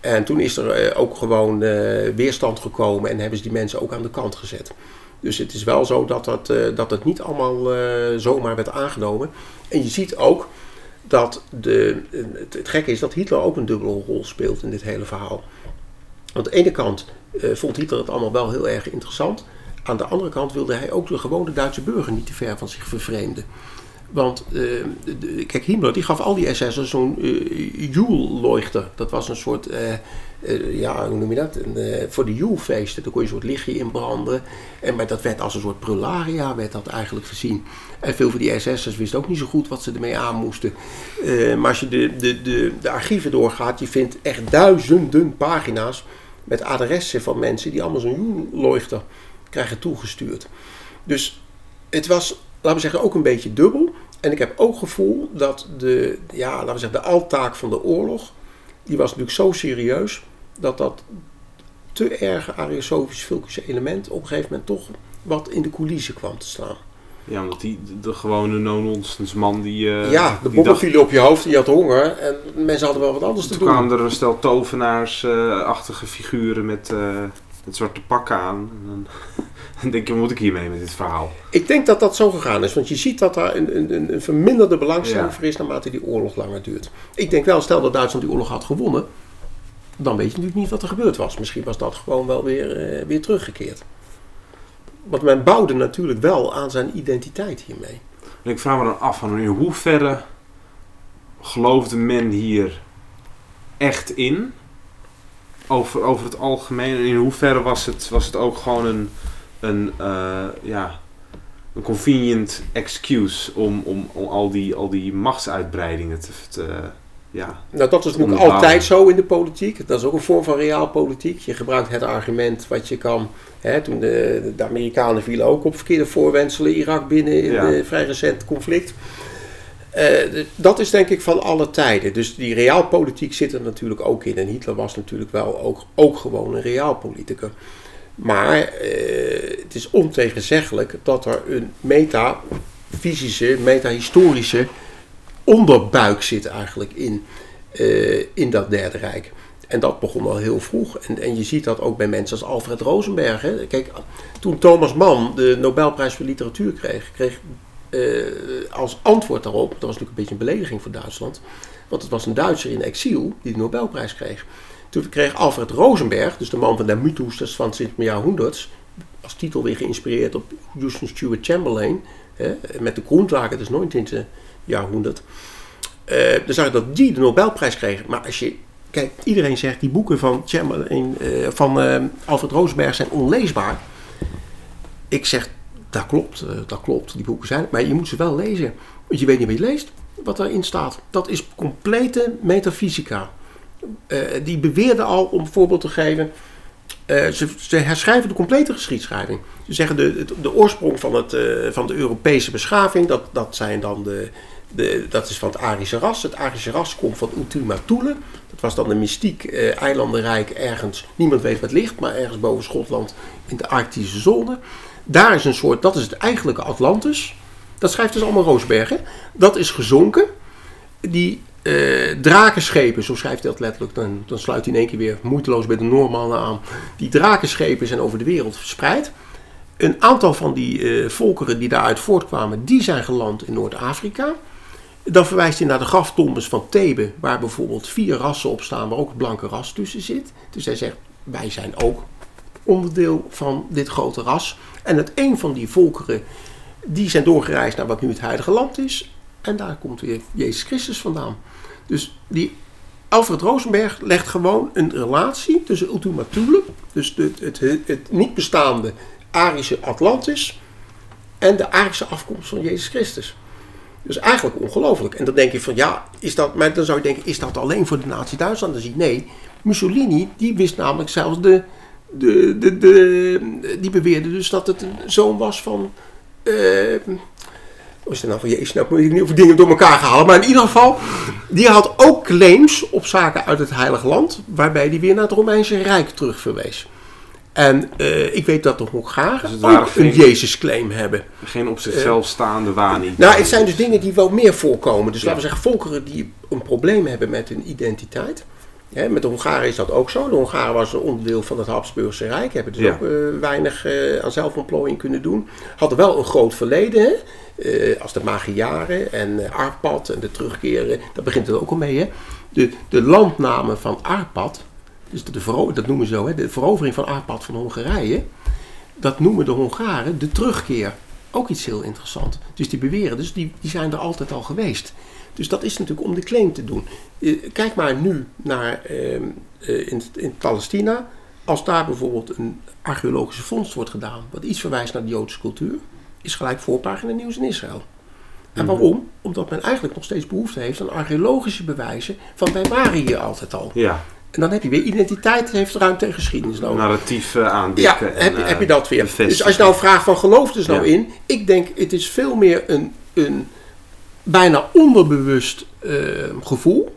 Speaker 2: En toen is er eh, ook gewoon eh, weerstand gekomen en hebben ze die mensen ook aan de kant gezet. Dus het is wel zo dat, dat, eh, dat het niet allemaal zomaar werd aangenomen. En je ziet ook dat de, het, het gekke is dat Hitler ook een dubbele rol speelt in dit hele verhaal. Aan de ene kant vond Hitler het allemaal wel heel erg interessant. Aan de andere kant wilde hij ook de gewone Duitse burger niet te ver van zich vervreemden. Want de- kijk, Himmler die gaf al die SS'ers zo'n uh. Dat was een soort, eh, ja, hoe noem je dat? Voor de Joule-feesten. Daar kon je een soort lichtje in branden. En, maar dat werd als een soort prularia, werd dat eigenlijk gezien. En veel van die SS'ers wisten ook niet zo goed wat ze ermee aan moesten. Maar als je de, de, de, de archieven doorgaat, je vindt echt duizenden pagina's met adressen van mensen die allemaal zo'n Joule-leuchter krijgen toegestuurd. Dus het was, laten we zeggen, ook een beetje dubbel. En ik heb ook gevoel dat de, ja, laten we zeggen, de altaak van de oorlog, die was natuurlijk zo serieus, dat dat te erge Ariosofisch-Fulkische element op een gegeven moment toch wat in de coulissen kwam te staan.
Speaker 1: Ja, omdat die, de, de gewone no-nonsense man die... eh,
Speaker 2: ja, de bommen vielen op je hoofd en je had honger en mensen hadden wel wat anders te
Speaker 1: Toen
Speaker 2: doen.
Speaker 1: kwamen er een stel tovenaarsachtige figuren met, eh, met zwarte pakken aan. En denk je, moet ik hiermee met dit verhaal?
Speaker 2: Ik denk dat dat zo gegaan is, want je ziet dat daar een, een, een verminderde belangstelling
Speaker 1: Ja.
Speaker 2: voor is naarmate die oorlog langer duurt. Ik denk wel, stel dat Duitsland die oorlog had gewonnen, dan weet je natuurlijk niet wat er gebeurd was. Misschien was dat gewoon wel weer, eh, weer teruggekeerd. Want men bouwde natuurlijk wel aan zijn identiteit hiermee.
Speaker 1: En ik vraag me dan af, van in hoeverre geloofde men hier echt in? Over, over het algemeen. En in hoeverre was het, was het ook gewoon een, een, eh, ja, een convenient excuse om, om, om al, die, al die machtsuitbreidingen te, te ja,
Speaker 2: Nou, dat is natuurlijk altijd zo in de politiek. Dat is ook een vorm van realpolitiek. Je gebruikt het argument wat je kan. Hè, toen de, de Amerikanen vielen ook op verkeerde voorwenselen Irak binnen in
Speaker 1: Ja.
Speaker 2: een vrij recent conflict. Eh, dat is denk ik van alle tijden. Dus die realpolitiek zit er natuurlijk ook in. En Hitler was natuurlijk wel ook, ook gewoon een realpoliticus. Maar eh, het is ontegenzeggelijk dat er een metafysische, metahistorische onderbuik zit eigenlijk in, eh, in dat Derde Rijk. En dat begon al heel vroeg. En, en je ziet dat ook bij mensen als Alfred Rosenberg. Hè. Kijk, toen Thomas Mann de Nobelprijs voor literatuur kreeg, kreeg eh, als antwoord daarop, dat was natuurlijk een beetje een belediging voor Duitsland, want het was een Duitser in exil die de Nobelprijs kreeg. Toen kreeg Alfred Rosenberg, dus de man van de mythos des van sint jahrhunderts, als titel weer geïnspireerd op Houston Stuart Chamberlain, hè, met de Grundlagen des 19e jahrhundert. Eh, dan zag je dat die de Nobelprijs kreeg. Maar als je, kijk, iedereen zegt die boeken van, Chamberlain, eh, van eh, Alfred Rosenberg zijn onleesbaar. Ik zeg, dat klopt, eh, dat klopt, die boeken zijn, maar je moet ze wel lezen. Want je weet niet wat je leest, wat daarin staat. Dat is complete metafysica. Eh, die beweerde al, om een voorbeeld te geven, eh, ze, herschrijven de complete geschiedschrijving. Ze zeggen de, de oorsprong van, het, eh, van de Europese beschaving, dat, dat zijn dan de, de, dat is van het Arische ras. Het Arische ras komt van Ultima Thule. Dat was dan een mystiek eilandenrijk ergens, niemand weet wat ligt, maar ergens boven Schotland in de Arctische zone. Daar is een soort, dat is het eigenlijke Atlantis. Dat schrijft dus allemaal Roosberg. hè. Dat is gezonken. Die eh, drakenschepen, zo schrijft hij dat letterlijk, dan, dan sluit hij in één keer weer moeiteloos bij de Noormannen aan. Die drakenschepen zijn over de wereld verspreid. Een aantal van die eh, volkeren die daaruit voortkwamen, die zijn geland in Noord-Afrika. Dan verwijst hij naar de graftombes van Thebe, waar bijvoorbeeld vier rassen op staan, waar ook het blanke ras tussen zit. Dus hij zegt, wij zijn ook onderdeel van dit grote ras. En het een van die volkeren, die zijn doorgereisd naar wat nu het Heilige Land is. En daar komt weer Jezus Christus vandaan. Dus die Alfred Rosenberg legt gewoon een relatie tussen Ultima Thule, dus het, het, niet bestaande Arische Atlantis, en de Arische afkomst van Jezus Christus. Dus eigenlijk ongelooflijk. En dan denk je van ja, is dat, dan zou je denken, is dat alleen voor de natie Duitsland? Nee, Mussolini, die wist namelijk zelfs de, de, de, die beweerde dus dat het een zoon was van, eh, is het nou van Jezus, nou moet ik niet over dingen door elkaar gehaald, maar in ieder geval, die had ook claims op zaken uit het Heilige Land, waarbij die weer naar het Romeinse Rijk terugverwees. En eh, ik weet dat de
Speaker 1: Dus
Speaker 2: Hongaren ook een
Speaker 1: geen-
Speaker 2: Jezus-claim hebben.
Speaker 1: Geen op zichzelf staande waan.
Speaker 2: Nou, het zijn dus dingen die wel meer voorkomen. Dus laten we zeggen, volkeren die een probleem hebben met hun identiteit. Hè, met de Hongaren is dat ook zo. De Hongaren was een onderdeel van het Habsburgse Rijk. Hebben dus
Speaker 1: Ja.
Speaker 2: ook eh, weinig eh, aan zelfontplooiing kunnen doen. Hadden wel een groot verleden. Hè? Eh, als de Magyaren en eh, Arpad en de terugkeren. Daar begint het ook al mee. Hè? De, de landnamen van Arpad. Dus de, de dat noemen ze zo. Hè? De verovering van Arpad van Hongarije. Dat noemen de Hongaren de terugkeer. Ook iets heel interessant. Dus die beweren, dus die, die zijn er altijd al geweest. Dus dat is natuurlijk om de claim te doen. Eh, kijk maar nu naar ehm, eh, in, in Palestina. Als daar bijvoorbeeld een archeologische vondst wordt gedaan, wat iets verwijst naar de Joodse cultuur, is gelijk voorpagina nieuws in Israël. En waarom? Omdat men eigenlijk nog steeds behoefte heeft aan archeologische bewijzen van wij waren hier altijd al.
Speaker 1: Ja,
Speaker 2: En dan heb je weer identiteit, heeft ruimte en geschiedenis nodig.
Speaker 1: narratief eh,
Speaker 2: Ja,
Speaker 1: aandikken.
Speaker 2: heb, je-
Speaker 1: eh,
Speaker 2: heb je dat weer.
Speaker 1: bevestigen.
Speaker 2: Dus als je nou vraagt van geloof dus nou in. Ik denk het is veel meer een, een bijna onderbewust eh, gevoel.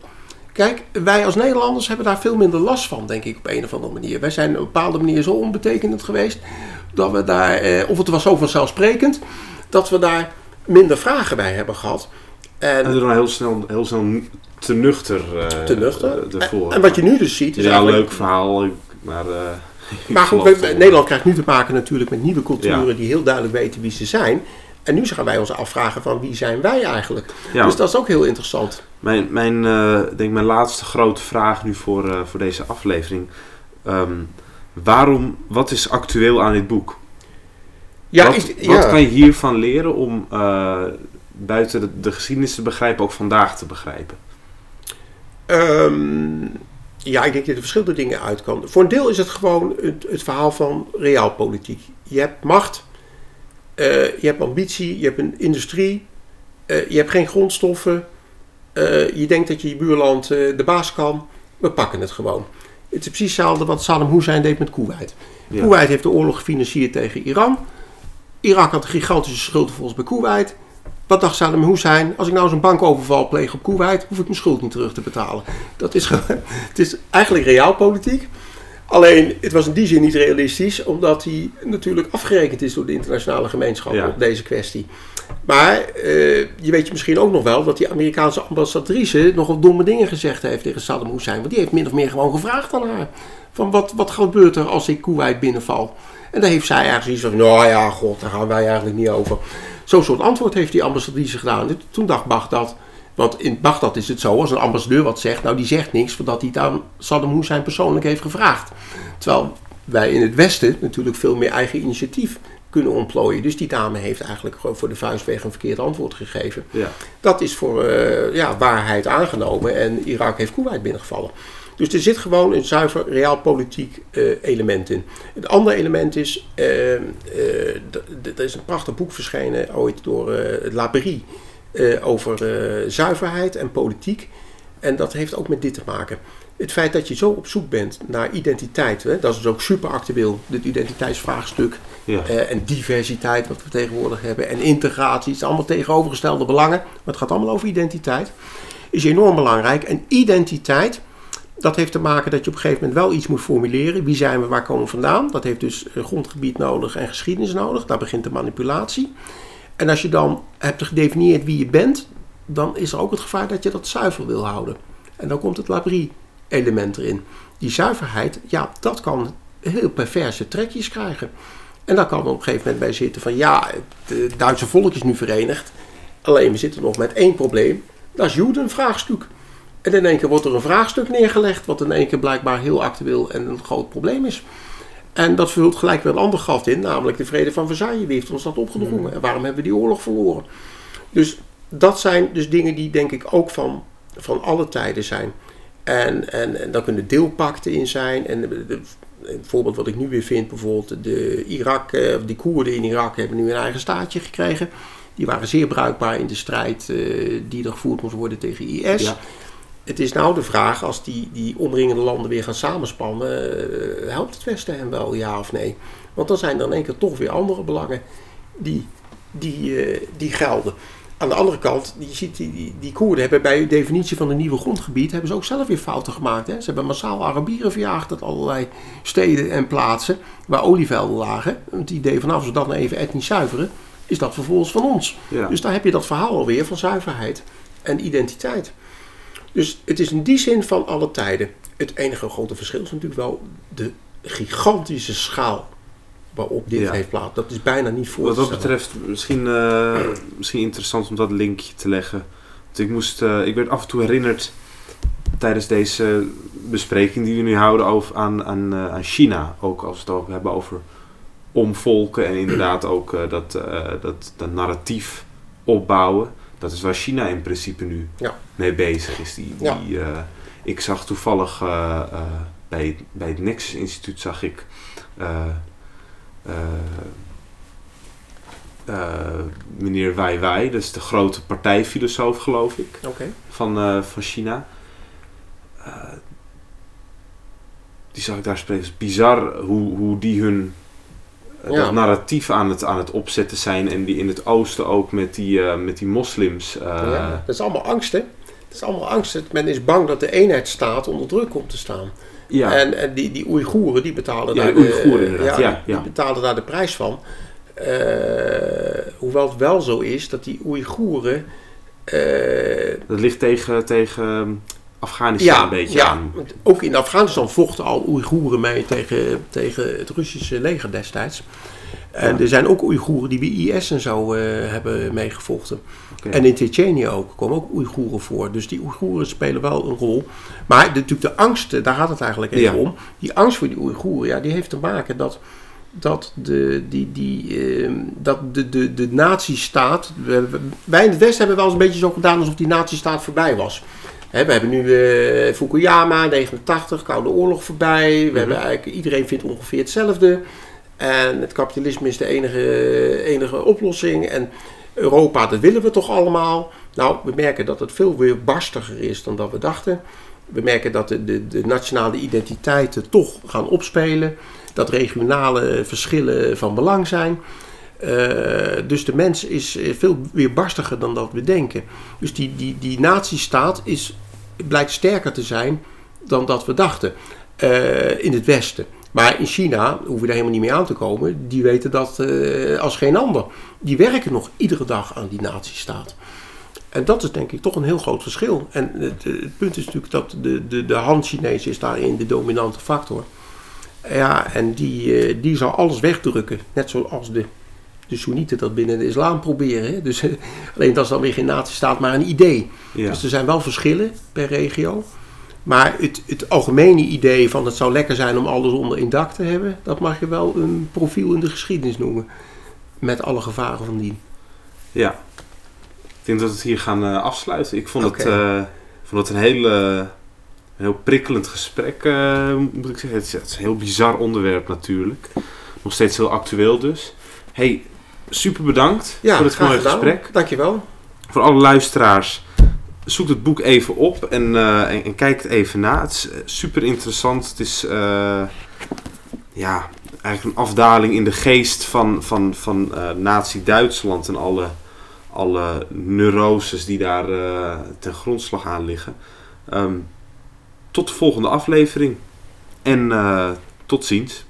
Speaker 2: Kijk, wij als Nederlanders hebben daar veel minder last van, denk ik, op een of andere manier. Wij zijn op een bepaalde manier zo onbetekenend geweest, dat we daar, eh, of het was zo vanzelfsprekend, dat we daar minder vragen bij hebben gehad. En,
Speaker 1: En er dan heel snel, heel snel te nuchter,
Speaker 2: te nuchter.
Speaker 1: ervoor.
Speaker 2: en, en wat je nu dus ziet, is
Speaker 1: ja,
Speaker 2: eigenlijk-
Speaker 1: leuk verhaal, maar... eh,
Speaker 2: Maar goed, we- Nederland krijgt nu te maken natuurlijk met nieuwe culturen
Speaker 1: Ja.
Speaker 2: die heel duidelijk weten wie ze zijn. En nu gaan wij ons afvragen van wie zijn wij eigenlijk?
Speaker 1: Ja.
Speaker 2: Dus dat is ook heel interessant.
Speaker 1: Mijn, mijn, eh, denk mijn laatste grote vraag nu voor, eh, voor deze aflevering. Ehm, waarom, wat is actueel aan dit boek?
Speaker 2: Ja,
Speaker 1: wat,
Speaker 2: is,
Speaker 1: wat
Speaker 2: ja.
Speaker 1: kan je hiervan leren om eh, buiten de, de geschiedenis te begrijpen, ook vandaag te begrijpen?
Speaker 2: Ehm, ja, ik denk dat er verschillende dingen uit kan. Voor een deel is het gewoon het, het verhaal van realpolitiek. Je hebt macht, eh, je hebt ambitie, je hebt een industrie, eh, je hebt geen grondstoffen. eh, je denkt dat je je buurland de baas kan. We pakken het gewoon. Het is precies hetzelfde wat Saddam Hussein deed met Kuwait.
Speaker 1: Ja.
Speaker 2: Kuwait heeft de oorlog gefinancierd tegen Iran. Irak had een gigantische schuld volgens bij Kuwait. Wat dacht Saddam Hussein? Als ik nou een bankoverval pleeg op Kuwait, hoef ik mijn schuld niet terug te betalen. Dat is, het is eigenlijk realpolitiek. Alleen, het was in die zin niet realistisch, omdat hij natuurlijk afgerekend is door de internationale gemeenschap
Speaker 1: Ja.
Speaker 2: op deze kwestie. Maar eh, je weet je misschien ook nog wel dat die Amerikaanse ambassadrice nogal domme dingen gezegd heeft tegen Saddam Hussein. Want die heeft min of meer gewoon gevraagd aan haar. Van wat, wat gebeurt er als ik Kuwait binnenval? En daar heeft zij eigenlijk iets van, nou ja, god, daar gaan wij eigenlijk niet over. Zo'n soort antwoord heeft die ambassadrice gedaan. En Toen dacht Baghdad, want in Baghdad is het zo, als een ambassadeur wat zegt, nou die zegt niks, voordat hij het aan Saddam Hussein persoonlijk heeft gevraagd. Terwijl wij in het Westen natuurlijk veel meer eigen initiatief kunnen ontplooien. Dus die dame heeft eigenlijk gewoon voor de vuistweg een verkeerd antwoord gegeven.
Speaker 1: Ja.
Speaker 2: Dat is voor eh, ja, waarheid aangenomen en Irak heeft Kuwait binnengevallen. Dus er zit gewoon een zuiver realpolitiek eh, element in. Het andere element is, d- er is een prachtig boek verschenen ooit door eh Labrie eh, over eh, zuiverheid en politiek. En dat heeft ook met dit te maken. Het feit dat je zo op zoek bent naar identiteit, hè, dat is dus ook super actueel, dit identiteitsvraagstuk.
Speaker 1: Ja.
Speaker 2: Eh, en diversiteit, wat we tegenwoordig hebben. En integratie, het zijn allemaal tegenovergestelde belangen. Maar het gaat allemaal over identiteit. Is enorm belangrijk. En identiteit, dat heeft te maken dat je op een gegeven moment wel iets moet formuleren. Wie zijn we, waar komen we vandaan? Dat heeft dus grondgebied nodig en geschiedenis nodig. Daar begint de manipulatie. En als je dan hebt gedefinieerd wie je bent, dan is er ook het gevaar dat je dat zuiver wil houden. En dan komt het labrie-element erin. Die zuiverheid, ja, dat kan heel perverse trekjes krijgen. En daar kan er op een gegeven moment bij zitten van ja, het eh, Duitse volk is nu verenigd. Alleen we zitten nog met één probleem. Dat is Joden vraagstuk. En in één keer wordt er een vraagstuk neergelegd, wat in één keer blijkbaar heel actueel en een groot probleem is. En dat vult gelijk weer een ander gat in, namelijk de vrede van Versailles. Wie heeft ons dat opgedrongen? En waarom hebben we die oorlog verloren? Dus dat zijn dus dingen die denk ik ook van, van alle tijden zijn. En, en, en daar kunnen deelpakten in zijn. En de, de- een voorbeeld wat ik nu weer vind, bijvoorbeeld de Irak, eh, of die Koerden in Irak hebben nu een eigen staatje gekregen. Die waren zeer bruikbaar in de strijd eh, die er gevoerd moest worden tegen IS.
Speaker 1: Ja.
Speaker 2: Het is nou de vraag, als die, die omringende landen weer gaan samenspannen, eh, helpt het Westen hen wel, ja of nee? Want dan zijn er in één keer toch weer andere belangen die, die, eh, die gelden. Aan de andere kant, je ziet die, die, die Koerden hebben bij de definitie van een nieuwe grondgebied, hebben ze ook zelf weer fouten gemaakt. Hè? Ze hebben massaal Arabieren verjaagd uit allerlei steden en plaatsen waar olievelden lagen. Het idee van, nou, als we dat nou even etnisch zuiveren, is dat vervolgens van ons.
Speaker 1: Ja.
Speaker 2: Dus daar heb je dat verhaal alweer van zuiverheid en identiteit. Dus het is in die zin van alle tijden. Het enige grote verschil is natuurlijk wel de gigantische schaal waarop dit
Speaker 1: Ja.
Speaker 2: heeft plaats. Dat is bijna niet voor
Speaker 1: Wat dat betreft, misschien, eh, misschien interessant om dat linkje te leggen. Want ik, moest, eh, ik werd af en toe herinnerd tijdens deze bespreking die we nu houden over, aan, aan, eh, aan China. Ook als we het over hebben over omvolken en inderdaad ook dat, dat, dat narratief opbouwen. Dat is waar China in principe nu
Speaker 2: Ja.
Speaker 1: mee bezig is. Die,
Speaker 2: Ja.
Speaker 1: die, eh, ik zag toevallig eh, eh, bij, bij het Nexus Instituut zag ik meneer Wei Wei, dat is de grote partijfilosoof geloof ik, van, van China. Die zag ik daar spreken. Het is bizar hoe, hoe die hun
Speaker 2: Ja.
Speaker 1: dat narratief aan het, aan het opzetten zijn. En die in het oosten ook met die, eh, met die moslims. eh,
Speaker 2: ja, dat is allemaal angst, hè? Dat is allemaal angst. Men is bang dat de eenheidsstaat onder druk komt te staan.
Speaker 1: ja.
Speaker 2: En, en die, die Oeigoeren, die betalen
Speaker 1: Ja,
Speaker 2: daar
Speaker 1: de ja,
Speaker 2: die betalen daar de prijs van. Eh, hoewel het wel zo is dat die Oeigoeren...
Speaker 1: dat ligt tegen, tegen ehm, Afghanistan een beetje
Speaker 2: ja,
Speaker 1: aan.
Speaker 2: ook in Afghanistan vochten al Oeigoeren mee tegen, tegen het Russische leger destijds. En
Speaker 1: Ja.
Speaker 2: er zijn ook Oeigoeren die bij IS en zo eh, hebben meegevochten. En in Tsjetsjenië ook, komen ook Oeigoeren voor. Dus die Oeigoeren spelen wel een rol. Maar de, natuurlijk de angst, eh, daar gaat het eigenlijk even
Speaker 1: Ja.
Speaker 2: om. Die angst voor die Oeigoeren, ja, die heeft te maken dat, dat, de, die, die, eh, dat de, de, de nazistaat... Wij in het Westen hebben wel eens een beetje zo gedaan alsof die nazistaat voorbij was. We hebben nu eh, Fukuyama, 89, Koude Oorlog voorbij. We
Speaker 1: Mhm.
Speaker 2: hebben eigenlijk, iedereen vindt ongeveer hetzelfde. En het kapitalisme is de enige, enige oplossing. En Europa, dat willen we toch allemaal. Nou, we merken dat het veel weer barstiger is dan dat we dachten. We merken dat de, de, de nationale identiteiten toch gaan opspelen. Dat regionale verschillen van belang zijn. Eh, dus de mens is eh, veel weer barstiger dan dat we denken. Dus die, die, die nazistaat is, blijkt sterker te zijn dan dat we dachten eh, in het Westen. Maar in China hoeven we daar helemaal niet mee aan te komen. Die weten dat eh, als geen ander. Die werken nog iedere dag aan die nazistaat. En dat is denk ik toch een heel groot verschil. En het, het punt is natuurlijk dat de, de, de Han-Chinees is daarin de dominante factor. Ja, en die, eh, die zal alles wegdrukken. Net zoals de, de Soenieten dat binnen de islam proberen. Hè? Dus, alleen dat is dan weer geen nazistaat, maar een idee.
Speaker 1: Ja.
Speaker 2: Dus er zijn wel verschillen per regio. Maar het, het algemene idee van het zou lekker zijn om alles onder één dak te hebben, dat mag je wel een profiel in de geschiedenis noemen. Met alle gevaren van dien.
Speaker 1: Ja. Ik denk dat we het hier gaan eh, afsluiten. Ik vond, het, eh, vond het een heel, een heel prikkelend gesprek, eh, moet ik zeggen. Het is, het is een heel bizar onderwerp natuurlijk. Nog steeds heel actueel dus. hey, super bedankt
Speaker 2: Ja,
Speaker 1: voor het mooie
Speaker 2: gedaan.
Speaker 1: gesprek.
Speaker 2: Dankjewel.
Speaker 1: Voor alle luisteraars, zoek het boek even op en, eh, en, en kijk het even na. Het is eh, super interessant. Het is eh, ja, eigenlijk een afdaling in de geest van, van, van Nazi-Duitsland en alle, alle neuroses die daar ten grondslag aan liggen. Ehm, tot de volgende aflevering en tot ziens.